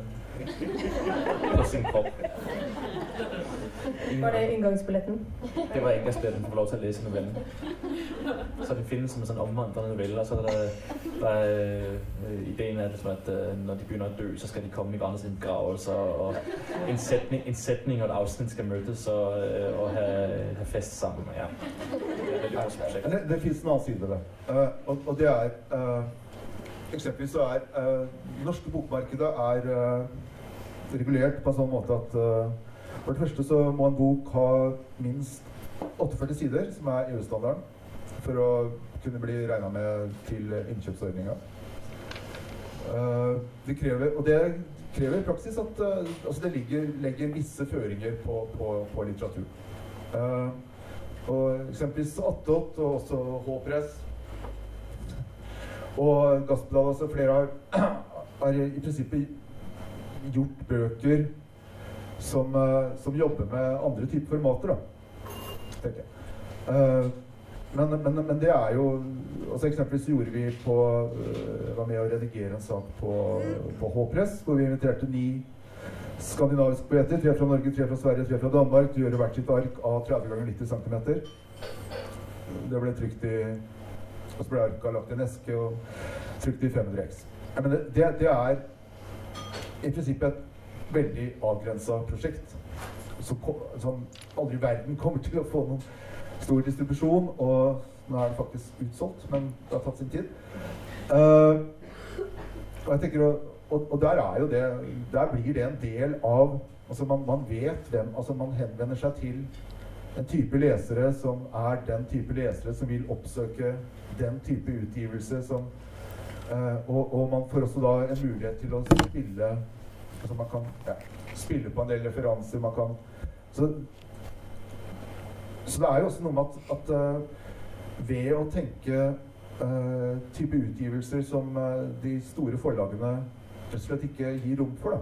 på sin krop. Var det inngangsbilletten? Det var inngangsbilletten for å få lov til å lese novellen. Så det finnes som en sånn omvandrende novelle, og så er det der er, øh, ideen er ligesom, at øh, når de begynner å dø, så skal de komme i hverandres begravelser, og en setning, en setning, og et avsnitt skal møtes og, øh, og ha, ha, fest sammen. Ja. Det det, det fins en annen side ved det. Uh, og, og det er uh, Eksempelvis så er uh, norske bokmarkedet er eh, regulert på en sånn måte at eh, for det første så må en bok ha minst 48 sider, som er EU-standarden, for å kunne bli regna med til innkjøpsordninga. Eh, det krever, og det krever i praksis at eh, altså det ligger, legger visse føringer på, på, på litteratur. Eh, og eksempelvis Attåt og også H-press og Gasspedal altså flere har, har i prinsippet gjort bøker som, eh, som jobber med andre typer formater, da. Tenker jeg. Eh, men, men, men det er jo altså Eksempelvis gjorde vi på eh, var med å redigere en sak på, på H-press, hvor vi inviterte ni skandinaviske poeter. Tre fra Norge, tre fra Sverige, tre fra Danmark til å gjøre hvert sitt ark av 30 ganger 90 cm. Det ble trykt i Og så ble arka lagt i en eske og trykt i 500 X. Jeg mener, det, det er i prinsippet et veldig avgrensa prosjekt. Som, som aldri i verden kommer til å få noen stor distribusjon. Og nå er det faktisk utsolgt, men det har tatt sin tid. Uh, og jeg tenker, og, og der er jo det Der blir det en del av Altså man, man vet hvem Altså man henvender seg til en type lesere som er den type lesere som vil oppsøke den type utgivelse som uh, og, og man får også da en mulighet til å spille Altså man kan ja, spille på en del referanser, man kan Så, så det er jo også noe med at, at uh, ved å tenke uh, type utgivelser som uh, de store forlagene rett og slett ikke gir rom for, da.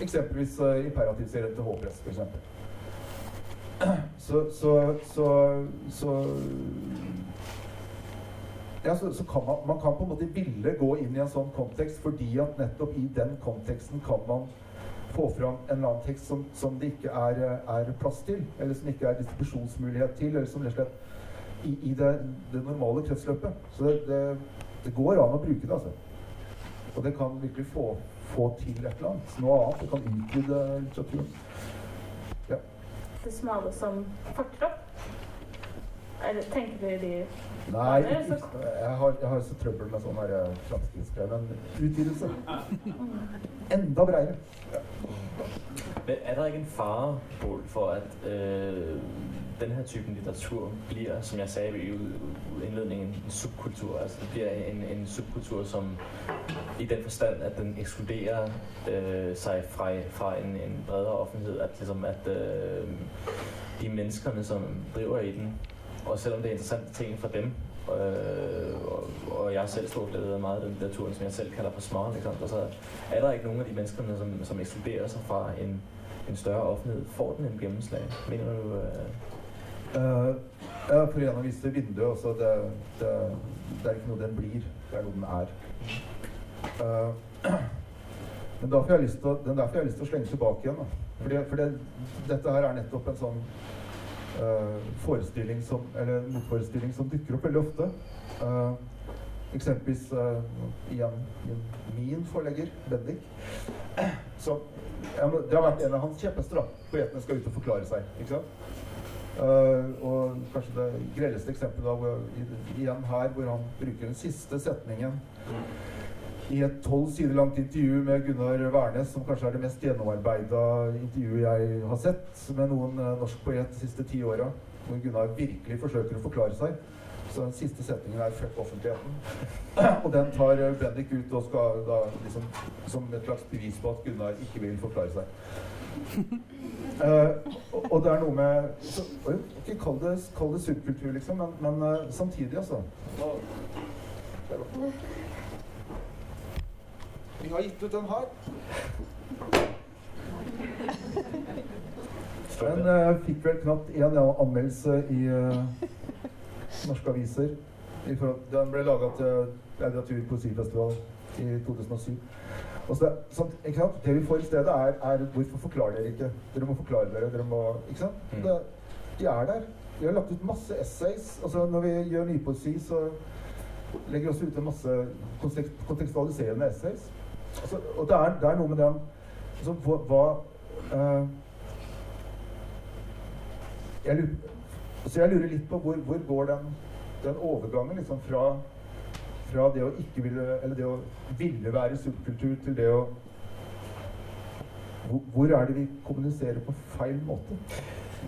Eksempelvis uh, imperativserien til H-press, f.eks. Så, så, så, så ja, så, så kan man, man kan på en måte ville gå inn i en sånn kontekst fordi at nettopp i den konteksten kan man få fram en eller annen tekst som, som det ikke er, er plass til, eller som ikke er distribusjonsmulighet til, eller som rett og slett i, i det, det normale kretsløpet. Så det, det, det går an å bruke det, altså. Og det kan virkelig få, få til et eller annet. Noe annet. Det kan utvide litteraturen. Ja. Det smale som fortropp? Eller tenker du de Nei, Ja, ikke, jeg, har, jeg har så trøbbel med sånn her framskrittsskrev. Men utvidelse. Enda bredere. Men er det ikke en fare, for at øh, denne typen litteratur blir, som jeg sa i innledningen, en subkultur? Altså det blir en, en subkultur, som i den forstand, at den ekskluderer øh, seg fra, fra en, en bredere offentlighet. at, liksom, at øh, de menneskene som driver i den, og selvom det er interessante ting for dem, øh, og, og jeg selv stor glæde af meget af den litteratur, som jeg selv kalder for ikke? Og så er der ikke nogen af de mennesker, som, som ekskluderer sig fra en, en større offentlighed? Får den en gennemslag? Mener du? Øh, Uh, ja, for igjen å vise vinduet også. Det, det, det er ikke noe den blir, det er noe den er. Uh, men derfor har jeg lyst til å, den derfor jeg lyst til å slenge tilbake igjen. Da. Fordi, for det, dette her er nettopp en sånn forestilling som, eller motforestilling som dukker opp veldig ofte. Uh, eksempelvis uh, igjen, igjen min forlegger, Bendik. Så, ja, det har vært en av hans kjepphester. Poetene skal ut og forklare seg. ikke sant? Uh, og kanskje det grelleste eksempelet da, hvor, igjen her, hvor han bruker den siste setningen i et tolv sider langt intervju med Gunnar Wærnes, som kanskje er det mest gjennomarbeida intervjuet jeg har sett med noen uh, norsk poet de siste ti åra, hvor Gunnar virkelig forsøker å forklare seg. Så den siste setningen er 'fuck offentligheten'. og den tar uh, Bendik ut og skal da liksom som et slags bevis på at Gunnar ikke vil forklare seg. Uh, og, det er noe med så, og Ikke kall det, kall det subkultur, liksom, men, men uh, samtidig, altså. Vi har gitt ut den her. Den eh, fikk vel knapt én anmeldelse i eh, norske aviser. I Den ble laga til Litteratur- og poesifestival i 2007. Og så det, ikke sant? det vi får i stedet, er, er 'Hvorfor forklarer dere ikke?' Dere må forklare dere. dere må, ikke sant? Mm. Det, de er der. Vi har lagt ut masse essays. altså Når vi gjør nypoesi, så legger vi også ut en masse kontekst, kontekstualiserende essays. Altså, og det er, det er noe med den altså, hva, hva eh, jeg, lurer, så jeg lurer litt på hvor, hvor går den, den overgangen liksom fra, fra det å ikke ville Eller det å ville være subkultur til det å hvor, hvor er det vi kommuniserer på feil måte?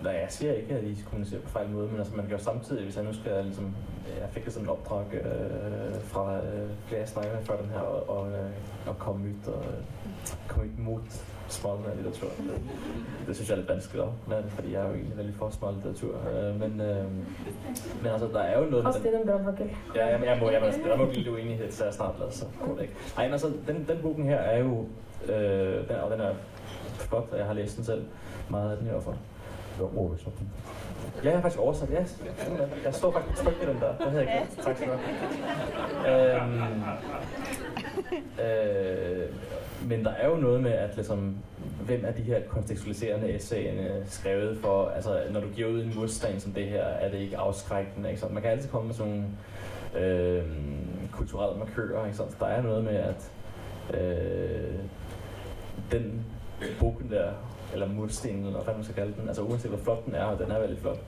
Nej, jeg siger ikke, at I kommunicerer på fejl måde, men altså, man kan jo samtidig, hvis jeg nu skal ligesom, jeg fik sådan et opdrag øh, fra øh, flere snakker med før den her, og, og, øh, og komme ud og øh, komme ud mod smal litteratur. Det, det synes jeg er lidt vanskeligt også, men, fordi jeg er jo egentlig veldig for smal litteratur. Øh, men, øh, men altså, der er jo noget... med er den- en brannfakkel. Ja, jeg, jeg må, jeg må, der må blive uenighed, så jeg snart lader, så går det ikke. Ej, men altså, den, den boken her er jo, øh, den, og den er flot, og jeg har læst den selv, meget af den i hvert fald. Oversatt den. Jeg har faktisk oversat, ja. Jeg står faktisk trygt i den der. Det havde jeg. Tak skal du have. Øhm, øh, men der er jo noget med, at liksom, hvem er de her kontekstualiserende essayene skrevet for? Altså, når du giver ud en modstand som det her, er det ikke afskrækkende. Ikke? Man kan altid komme med sådan øh, kulturelle markører. Ikke? Så der er noget med, at øh, den boken der, eller murstenen, eller hva man skal kalle den, altså Uansett hvor flott den er, og den er veldig flott,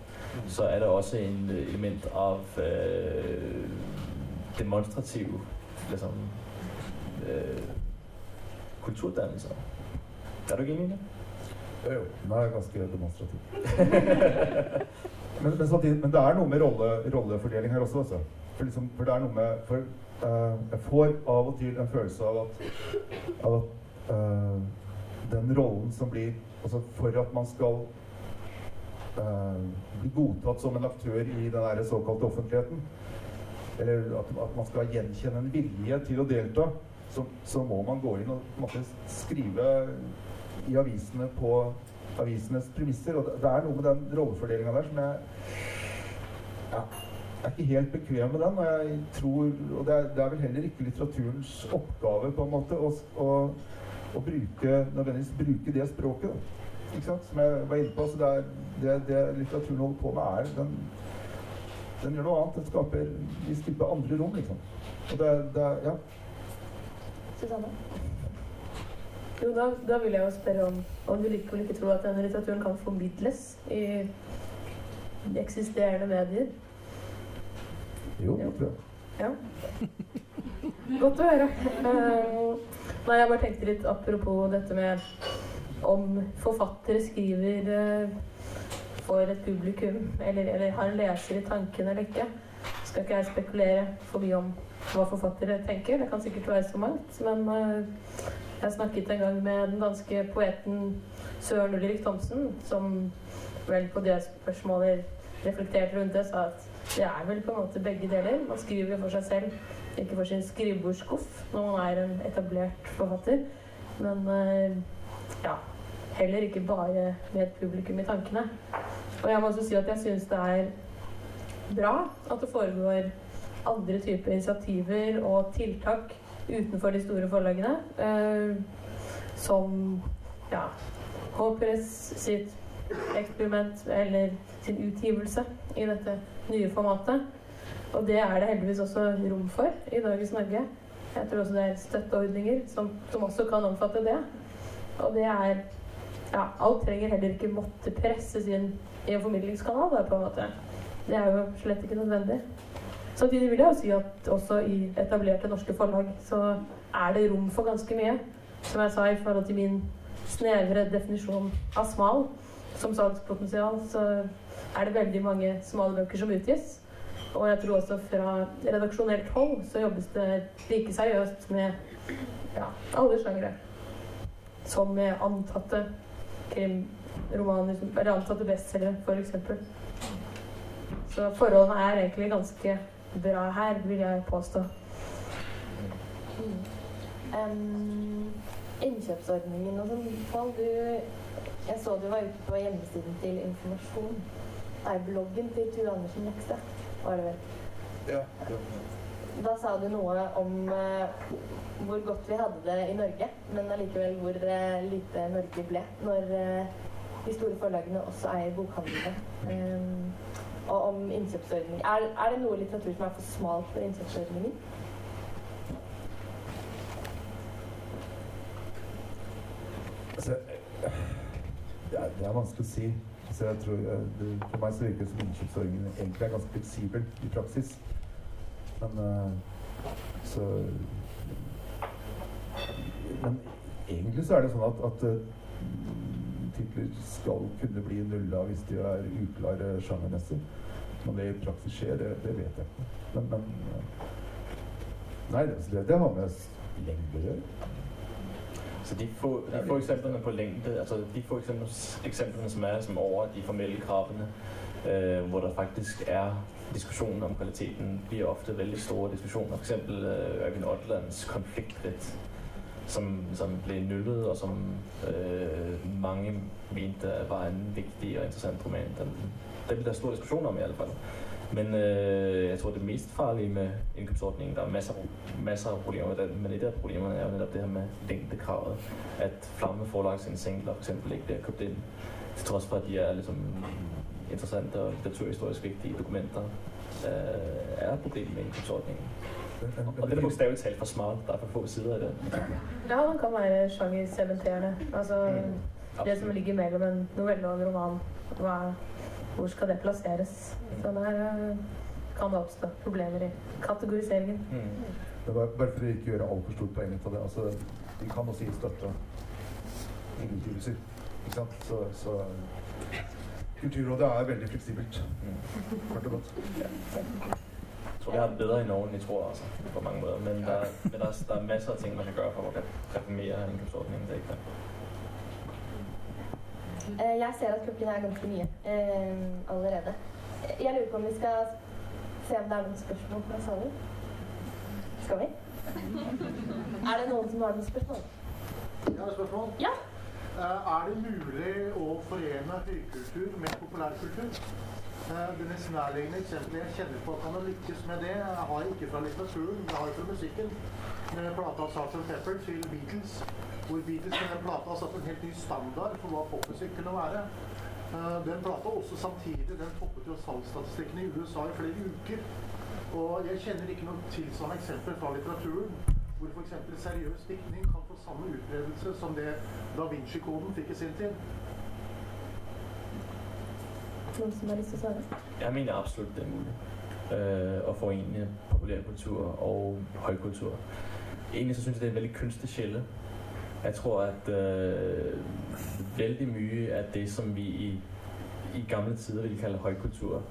så er det også en øh, element av øh, demonstrativ liksom, øh, kulturdannelse. Er du ikke enig i det? Jo, jo. Den er ganske demonstrativ. men, men, samtidig, men det er noe med rolle, rollefordeling her også. Altså. For, liksom, for det er noe med for, øh, Jeg får av og til en følelse av at, av at eh, den rollen som blir altså For at man skal uh, bli godtatt som en aktør i den såkalte offentligheten, eller at, at man skal gjenkjenne en vilje til å delta, så, så må man gå inn og måte, skrive i avisene på avisenes premisser. Og det er noe med den rollefordelinga der som jeg ja, jeg er ikke helt bekvem med den. Og jeg tror, og det er, det er vel heller ikke litteraturens oppgave på en måte å, å, å bruke, nødvendigvis bruke det språket. Da. Ikke sant? Som jeg var inne på. Så det, er, det, det litteraturen holder på med, er den, den gjør noe annet. Den skaper viss type andre rom, liksom. Og det, det ja. Susanne? Jo, da, da vil jeg jo spørre om om du likevel ikke tro at denne litteraturen kan formidles i eksisterende medier. Jo, det tror jeg. Ja. Godt å høre. Eh, nei, jeg bare tenkte litt apropos dette med om forfattere skriver eh, for et publikum, eller, eller har en leser i tankene eller ikke. Skal ikke jeg spekulere for mye om hva forfattere tenker. Det kan sikkert være så mangt. Men eh, jeg snakket en gang med den danske poeten Søren Ulrik Thomsen, som vel på det spørsmålet reflekterte rundt det, sa at det er vel på en måte begge deler. Man skriver for seg selv, ikke for sin skrivebordsskuff når man er en etablert forfatter. Men eh, ja, heller ikke bare med et publikum i tankene. Og jeg må også si at jeg syns det er bra at det foregår andre typer initiativer og tiltak utenfor de store forlagene. Eh, som ja, Håpress sitt eksperiment eller sin utgivelse i dette nye formatet. Og det er det heldigvis også rom for i dagens Norge. Jeg tror også det er støtteordninger som, som også kan omfatte det. Og det er ja, Alt trenger heller ikke måtte presses inn i en formidlingskanal. Der, på en måte. Det er jo slett ikke nødvendig. Samtidig vil jeg jo si at også i etablerte norske forlag så er det rom for ganske mye. Som jeg sa i forhold til min snevre definisjon av smal som salgspotensial, så er det veldig mange smale bøker som utgis. Og jeg tror også fra redaksjonelt hold så jobbes det like seriøst med ja, alle sjangere. Som med antatte krimromaner, eller er antatte bestselgere, f.eks. Så forholdene er egentlig ganske bra her, vil jeg påstå. Mm. Um, innkjøpsordningen og sånn, Pål, Jeg så du var ute på hjemmesiden til Informasjon. Nei, bloggen til Tue Andersen Lekstad, var det vel? Ja. Da sa du noe om eh, hvor godt vi hadde det i Norge, men allikevel hvor eh, lite Norge ble når eh, de store forlagene også eier bokhandlene. Um, og om innkjøpsordning. Er, er det noe litteratur som er for smalt for innkjøpsordningen? Altså, det, er, det er vanskelig å si. Altså, jeg tror, eh, det, for meg så virker det som innkjøpsordningen egentlig er ganske fleksibel i praksis. Men uh, så Men egentlig så er det sånn at, at eh, titler skal kunne bli nulla hvis de er uklare sjangermessig. Men det i praksis skjer, det, det vet jeg ikke. Men, men Nei, det, det har med lengde å gjøre. Så de få, de få eksemplene på lengde, altså de få eksemplene som er som over de formelle kravene, øh, hvor der faktisk er diskusjoner om kvaliteten, blir ofte veldig store diskusjoner. F.eks. Øh, Øyvind Odlands konfliktritt, som, som ble nullet, og som øh, mange mente var en viktig og interessant roman. Den, det blir der store diskusjon om, i alle fall. Men øh, jeg tror det mest farlige med indkøbsordningen, der er masser, masser av problemer men et av problemene er jo nettopp det her med lengdekravet. At Flamme Forlags singler f.eks. ikke blir kjøpt inn, til tross for at de er liksom interessante og litteraturhistorisk viktige dokumenter, øh, er et problem med indkøbsordningen. Og det er bokstavelig talt for smart. Det er for få sider i den. Ja, den kan være sjangersementerende. Altså Mm. det som ligger mellom en novelle og en roman. Hva, hvor skal det plasseres? Så der eh, kan det oppstå problemer i kategoriseringen. Mm. Det bare, bare for å ikke gjøre altfor stort poeng ut av det. Altså, de kan også gi støtte til utgivelser. Ikke sant? Så, så Kulturrådet er veldig fleksibelt. Kort og godt. Jeg tror vi har det bedre i Norge enn vi tror, altså, på mange måter. Men, der, men der, der, er masser av ting man kan gjøre for å reformere innkomstordningen. Det er ikke det. Eh, Jeg ser at klokken er ganske mye eh, allerede. Jeg lurer på om vi skal se om det er noen spørsmål fra salen. Skal vi? Er det noen som har noen spørsmål? Jeg har et spørsmål. Ja. Eh, Er det mulig å forene høykultur med populærkultur? Eh, Det mest nærliggende eksempelet jeg kjenner på at har lykkes med det, jeg har ikke fra litteraturen, jeg har fra musikken. Med plata Sgt. Pepper til Beatles, hvor Beatles med den plata satte en helt ny standard for hva popmusikk kunne være. Eh, Den plata også samtidig, den toppet jo salgsstatistikkene i USA i flere uker. Og jeg kjenner ikke noe tilsvarende eksempel fra litteraturen hvor f.eks. seriøs diktning kan få samme utbredelse som det Da Vinci-koden fikk i sin tid. Noen som har lyst til å svare? Jeg mener absolutt det er mulig øh, å forene populærkultur og høykultur. Egentlig så synes jeg det er en veldig kunstig skille. Jeg tror at øh, veldig mye av det som vi i, i gamle tider ville kalle høykultur,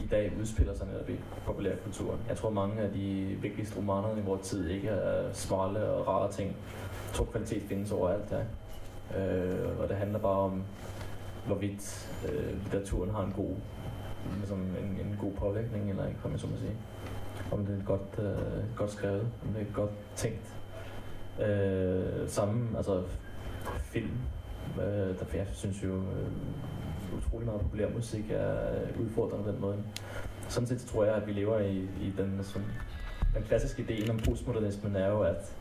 i dag utspiller seg nettopp i populærkulturen. Jeg tror mange av de viktigste romanene i vår tid ikke er smale og rare ting. Jeg tror kvalitet finnes overalt her. Øh, og det handler bare om hvorvidt øh, litteraturen har en god, liksom en, en god påvirkning, eller ikke. Om det er godt, øh, godt skrevet, om det er godt tenkt. Øh, sammen, altså film. Øh, derfor jeg synes jo øh, utrolig meget populær musikk er udfordrende på den måten. Sådan set tror jeg, at vi lever i, i den, sådan, den klassiske idé om postmodernismen er jo, at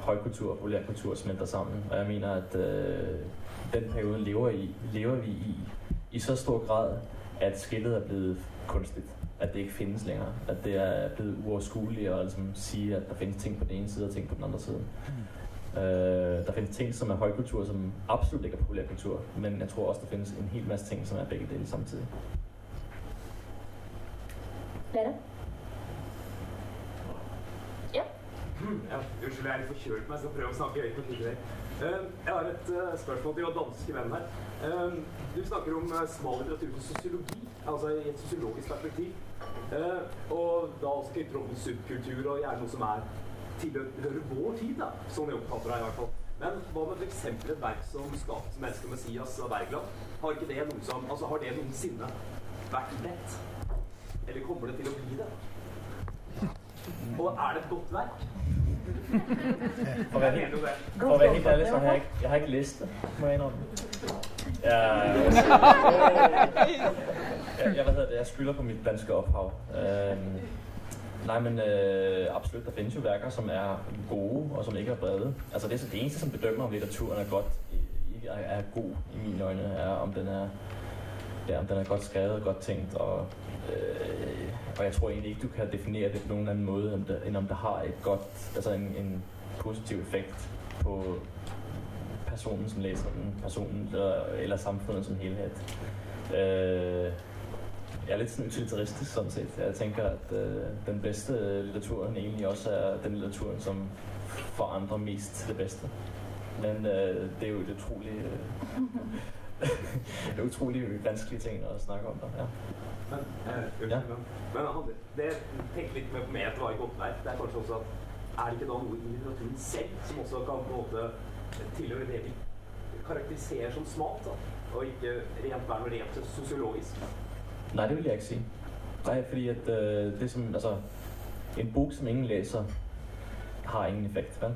højkultur og populærkultur smelter sammen. Og jeg mener, at øh, den periode lever, i, lever vi i i så stor grad, at skillet er blevet kunstigt. At det ikke findes længere. At det er blevet uoverskueligt at liksom, sige, at der findes ting på den ene side og ting på den andre side. Øh, der findes ting, som er højkultur, som absolut ikke er populærkultur. Men jeg tror også, der findes en hel masse ting, som er begge dele samtidig. Flere? Ja, unnskyld, jeg er litt forkjølt, men jeg skal prøve å snakke høyt og tydelig. Eh, Jeg har et uh, spørsmål til vår danske venn her. Uh, Du snakker om eh, smal litteratur til sosiologi, altså i et sosiologisk perspektiv. Eh, Og da også knytter opp mot subkultur og gjerne noe som er tilhører vår tid, da, sånn jeg oppfatter det i hvert fall. Men hva med f.eks. et verk som 'Skapets menneske' Messias av Wergeland? Har ikke det noen som, altså har det noensinne vært lett? Eller kommer det til å bli det? Og er det et godt verk? For Jeg for jeg, så har jeg jeg har ikke lyst, må jeg innrømme. Jeg, jeg, jeg, hvad hedder det, jeg skylder på mit danske ophav. Øhm, nej, men øh, absolut, der findes jo værker, som er gode, og som ikke er brede. Altså det, er så det eneste, som bedømmer, om litteraturen er godt, er, er god i mine øjne, er om den er, ja, om den er godt skrevet, og godt tænkt, og, øh, og jeg tror egentlig ikke, du kan definere det på nogen anden måde, end, det, end om det har et godt, altså en, en positiv effekt på personen, som læser den, personen eller, eller samfundet som helhed. Øh, jeg er litt sånn utilitaristisk sånn sett. Jeg tenker at uh, den beste litteraturen egentlig også er den litteraturen, som får andre mest til det beste. Men uh, det er jo et utrolig uh, det utrolig vanskelige ting å snakke om Da. Ja. Men, Ja. men, men det tenkte litt med, meg at det var godt verk, det er kanskje også at er det ikke da noe i litteraturen selv som også kan på en måte tilhøre det vi karakteriserer som smalt, da? Og ikke rent være noe rent sosiologisk? Nej, det vil jeg ikke sige. Nej, fordi at, øh, det som, altså, en bog, som ingen læser, har ingen effekt, vel?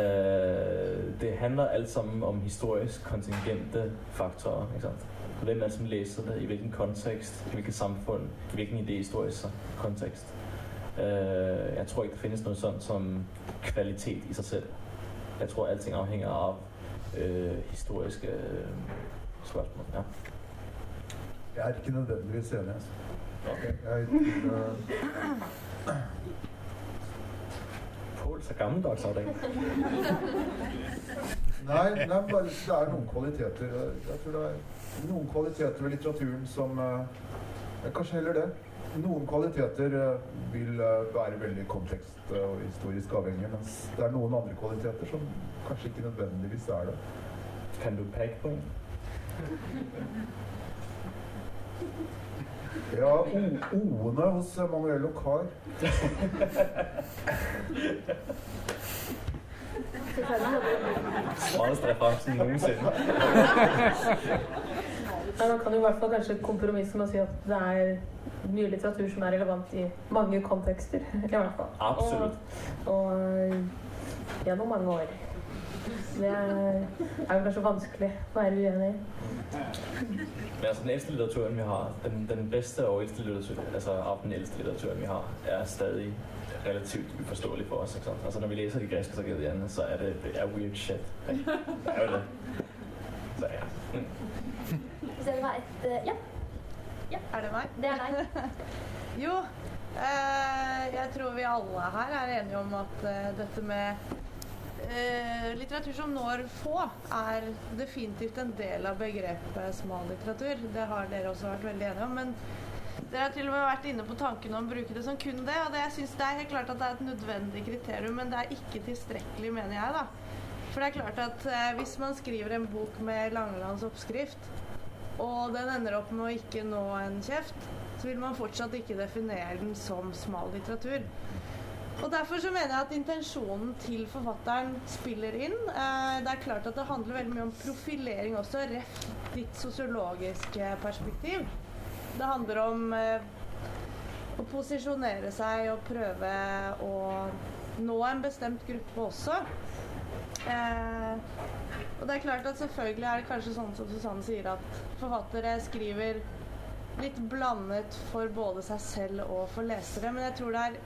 Øh, det handler alt sammen om historisk kontingente faktorer, ikke sant? Hvem er som læser det, i hvilken kontekst, i hvilket samfund, i hvilken idehistorisk kontekst. Øh, jeg tror ikke, der findes noget sådan som kvalitet i sig selv. Jeg tror, alting afhænger af øh, historiske øh, spørgsmål, ja. Jeg er ikke nødvendigvis enig. Altså. Jeg, uh, Pål så gammeldags av deg. nei, nei, bare, det er noen kvaliteter. Jeg tror det er noen kvaliteter ved litteraturen som uh, Kanskje heller det. Noen kvaliteter uh, vil uh, være veldig kontekst- og historisk avhengige, mens det er noen andre kvaliteter som kanskje ikke nødvendigvis er det. Kan du peke på en? Ja, o- O-ene hos Manuel Lokar. Smaleste referansen noensinne. Nei, Man kan jo i hvert fall kanskje kompromisse med å si at det er mye litteratur som er relevant i mange kontekster. i hvert fall. Absolutt. Og, og øh, gjennom mange år. Det er, er kanskje vanskelig å være uenig i. Men altså, den eldste litteraturen, vi har, den, den beste og eldste litteraturen, altså av den eldste litteraturen, vi har, er stadig relativt uforståelig for oss. Ikke sant? Altså, når vi leser de greske tragediene, så er det, det er weird shit. Ikke? Det er jo det. Så ja. Hvis det var et ja. Ja, Er det meg? det er deg. Jo, eh, jeg tror vi alle her er enige om at eh, dette med eh, litteratur som når få, er definitivt en del av begrepet smal litteratur. Det har dere også vært veldig enige om. Men dere har til og med vært inne på tanken om å bruke det som kun det. Og det, jeg synes det er helt klart at det er et nødvendig kriterium, men det er ikke tilstrekkelig, mener jeg. da. For det er klart at eh, hvis man skriver en bok med Langelands oppskrift, og den ender opp med å ikke nå en kjeft, så vil man fortsatt ikke definere den som smal litteratur. Og Derfor så mener jeg at intensjonen til forfatteren spiller inn. Eh, det er klart at det handler veldig mye om profilering også, ref ditt sosiologiske perspektiv. Det handler om eh, å posisjonere seg og prøve å nå en bestemt gruppe også. Eh, og det er klart at selvfølgelig er det kanskje sånn som Susanne sier, at forfattere skriver litt blandet for både seg selv og for lesere. Men jeg tror det er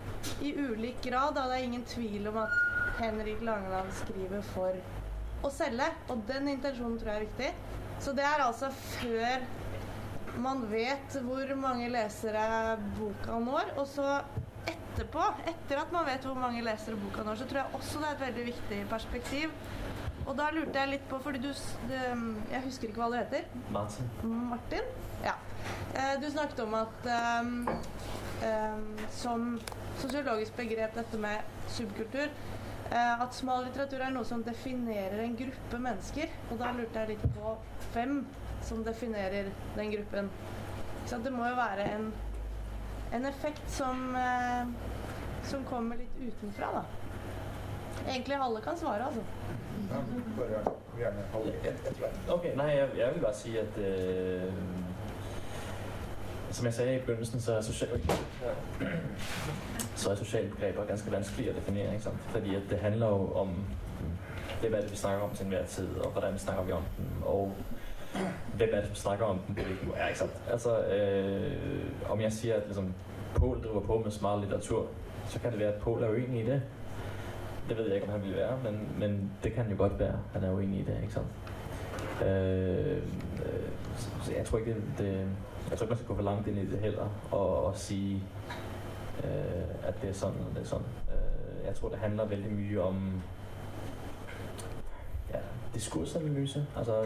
i ulik grad, og det er ingen tvil om at Henrik Langeland skriver for å selge. Og den intensjonen tror jeg er viktig. Så det er altså før man vet hvor mange lesere boka når. Og så etterpå, etter at man vet hvor mange lesere boka når, så tror jeg også det er et veldig viktig perspektiv. Og da lurte jeg litt på, fordi du det, Jeg husker ikke hva du heter. Martin. Martin? Ja. Eh, Du snakket om at um, um, som sosiologisk begrep dette med subkultur eh, At smal litteratur er noe som definerer en gruppe mennesker. Og da lurte jeg litt på hvem som definerer den gruppen. Så det må jo være en, en effekt som, eh, som kommer litt utenfra, da. Egentlig alle kan svare, altså. Ja, bare gjerne halve. Ok, nei, jeg, jeg vil bare si at uh, Som jeg sa i begynnelsen, så er sosiale så er sosiale begreper ganske vanskelig å definere. ikke sant? Fordi at det handler jo om hvem er det vi snakker om til enhver tid, og hvordan snakker vi om den, og hvem er det som snakker om den på hvilken måde. Ikke sant? Altså, øh, om jeg sier at liksom, Pål driver på med smart litteratur, så kan det være at Pål er uenig i det. Det ved jeg ikke om han vil være, men, men det kan han jo godt være han er uenig i det. ikke sant? Øh, øh, jeg tror ikke det, det jeg tror ikke man skal gå for langt inn i det heller og, og sige, øh, at det er sånn og det er sånn. Øh, jeg tror det handler veldig mye om ja, diskursanalyse. Altså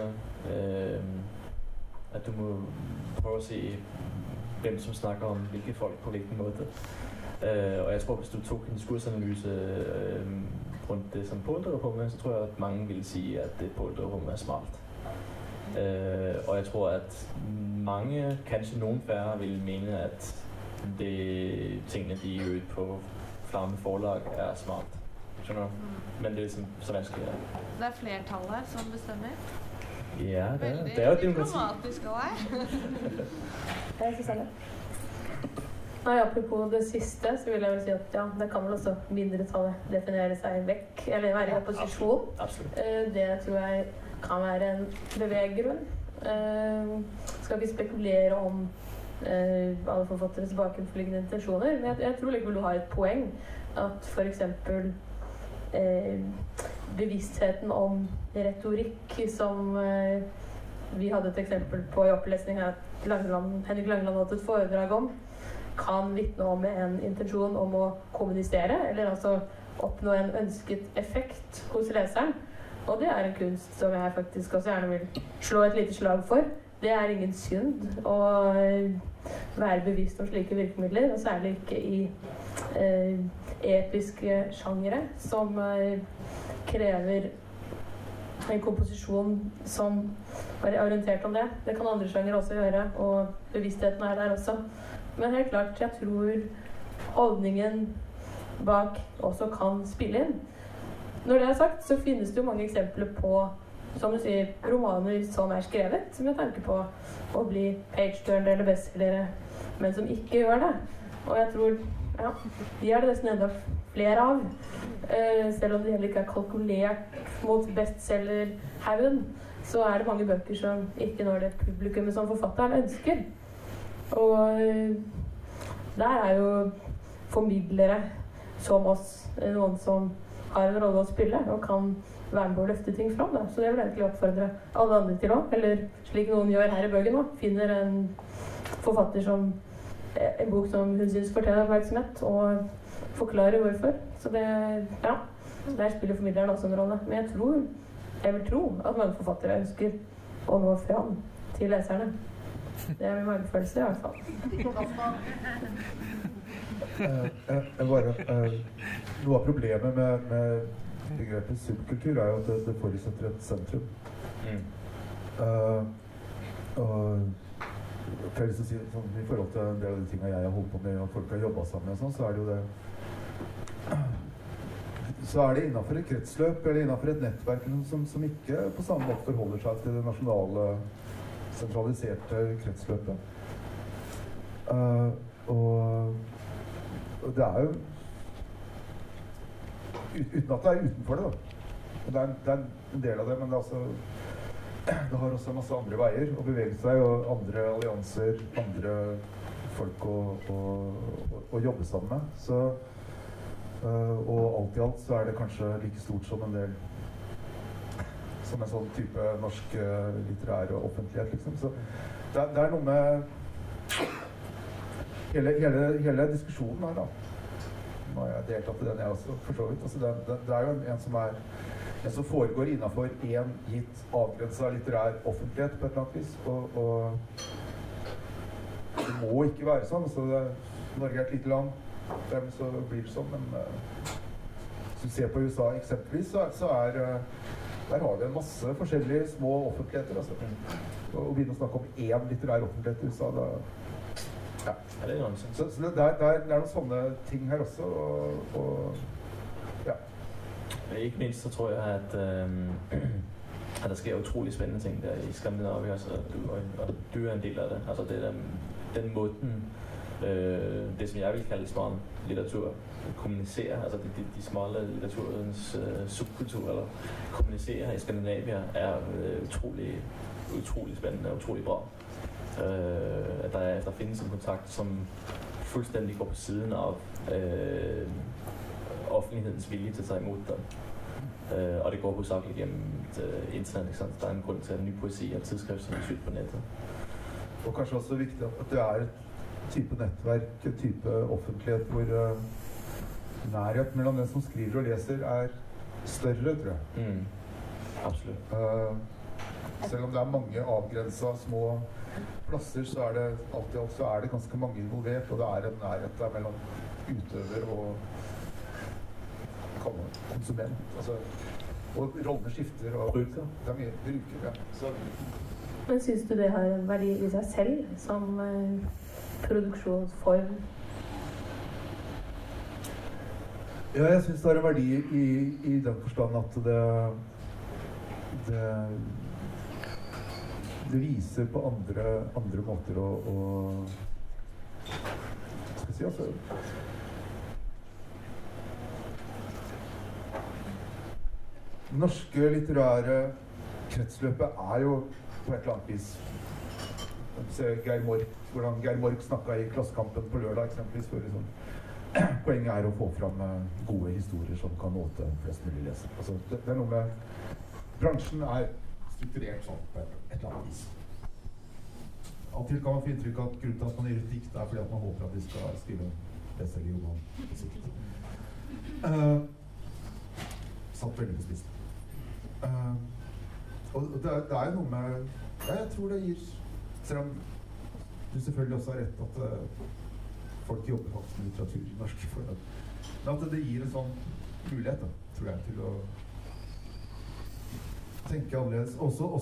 øh, at du må prøve å se hvem som snakker om hvilke folk på hvilken måte. Øh, og jeg tror hvis du tok en diskursanalyse øh, rundt det som Pål driver på med, så tror jeg at mange ville si at det Pål driver på med er smart. Øh, og jeg tror at mange, kanskje noen færre, vil mene at det tingene de gjør ut på Flamme forlag, er smart. Skjønner du? Men det er liksom så vanskelig. Det er flertallet som bestemmer. Ja, det er, Veldig det er jo demokrati. diplomatisk av deg. Det. Nei, Apropos det siste, så vil jeg vel si at ja, det kan vel også mindretallet definere seg vekk, eller være i opposisjon. Absolutt. Absolutt. Det tror jeg kan være en beveggrunn. Eh, Skal ikke spekulere om eh, alle forfatteres bakenforliggende intensjoner, men jeg, jeg tror likevel du har et poeng. At f.eks. Eh, bevisstheten om retorikk, som eh, vi hadde et eksempel på i opplesning her, at Langeland, Henrik Langeland hadde et foredrag om, kan vitne om en intensjon om å kommunisere, eller altså oppnå en ønsket effekt hos leseren. Og det er en kunst som jeg faktisk også gjerne vil slå et lite slag for. Det er ingen synd å eh, være bevisst om slike virkemidler, og særlig ikke i eh, episke sjangere som eh, krever en komposisjon som er orientert om det. Det kan andre sjangere også gjøre, og bevisstheten er der også. Men helt klart, jeg tror holdningen bak også kan spille inn. Når det er sagt, så finnes det jo mange eksempler på som du sier, romaner som er skrevet med tanke på å bli page-turned eller bestselgere, men som ikke gjør det. Og jeg tror ja, de er det nesten enda flere av. Uh, selv om det heller ikke er kalkulert mot bestselgerhaugen, så er det mange bøker som ikke når det publikummet som forfatteren ønsker. Og eh, der er jo formidlere som oss eh, noen som har en rolle å spille og kan være med på å løfte ting fram. Da. Så det vil jeg egentlig oppfordre alle andre til òg. Eller slik noen gjør her i Bøgen òg. Finner en forfatter som eh, en bok som hun syns fortjener oppmerksomhet, og forklarer hvorfor. Så det Ja. Der spiller formidleren også en rolle. Men jeg tror, jeg vil tro, at mange forfattere ønsker å nå fram til leserne. Det er min magefølelse, i hvert fall. Eh, eh, bare, eh, noe av problemet med, med begrepet subkultur er jo at det, det forutsetter et sentrum. Mm. Eh, og for jeg å si, sånn, I forhold til en del av de tingene jeg har holdt på med, og folk har jobba sammen med, og sånn, så er det jo det Så er det innafor et kretsløp eller innafor et nettverk som, som ikke på samme måte forholder seg til det nasjonale, sentraliserte kretsløpet. Uh, og, og det er jo Uten at det er utenfor det, da. Det er, det er en del av det, men det er altså det har også masse andre veier å bevege seg, og andre allianser, andre folk å, å, å, jobbe sammen med. Så, uh, og alt i alt så er det kanskje like stort som en del Som en sånn type norsk øh, litterær offentlighet, liksom. Så det, det er noe med hele, hele, hele diskusjonen her, da. Nå har jeg deltatt i den, jeg også, for så vidt. Altså, det, det, det er jo en, som er en som foregår innafor én gitt avgrensa litterær offentlighet på et eller annet vis. Og, og det må ikke være sånn. Så det, Norge er et lite land, dermed så blir det sånn. Men uh, hvis du ser på USA eksempelvis, så, så er eh, der har vi en masse forskjellige små offentligheter. Altså. Og å begynne å snakke om én litterær offentlighet i USA, da ja. Det er. Så, så det, er, det, er, det er noen sånne ting her også. Og, og ja. ikke minst så tror jeg at, um, at det skjer utrolig spennende ting der i Skandinavia, altså, du, og du er en del av det. Altså det er den måten, øh, det som jeg vil kalle smal litteratur, kommuniserer, altså de, de, de smalle litteraturens øh, subkulturer kommuniserer i Skandinavia, er øh, utrolig, utrolig spennende og utrolig bra. Øh, at der, er, der finnes en kontakt, som fullstendig går på siden av øh, offentlighedens vilje til å ta imot dem. Uh, og det går hovedsageligt gjennom uh, internett. Ikke sant? Der er en grunn til at ny poesi og tidsskrift som er ut på nettet. Og kanskje også viktig at det er et type nettverk, type offentlighet hvor uh, nærhet mellom den som skriver og leser, er større, tror jeg. Mm. Absolutt. Uh, selv om det er mange avgrensa små plasser, så er det alltid også er det ganske mange involvert, og det er en nærhet der mellom utøver og konsument. Altså, og rollene skifter. Og Bruker. Det er mye bruker, ja. Så, Men syns du det har en verdi i seg selv som eh, produksjonsform? ja, jeg syns det har en verdi i, i den forstand at det det, det viser på andre, andre måter å, å skal jeg si, altså norske litterære kretsløpet er jo på et eller annet vis Se Geir Mork, hvordan Geir Mork snakka i Klassekampen på lørdag, eksempelvis. For liksom, poenget er å få fram eh, gode historier som kan til flest mulig lesere. Altså, det, det er noe med Bransjen er strukturert sånn på et, eller annet vis. Av kan man få inntrykk av at grunnen til at man gir ut dikt, er fordi at man håper at de skal skrive en bestselgerroman på sikt. Uh, satt veldig på spissen. Uh, og det det er jo noe med Ja, jeg tror det gir Selv om du selvfølgelig også har rett at uh, folk jobber faktisk med litteratur i norske forhold. Men at det gir en sånn mulighet, da, tror jeg, til å tenke annerledes. Også,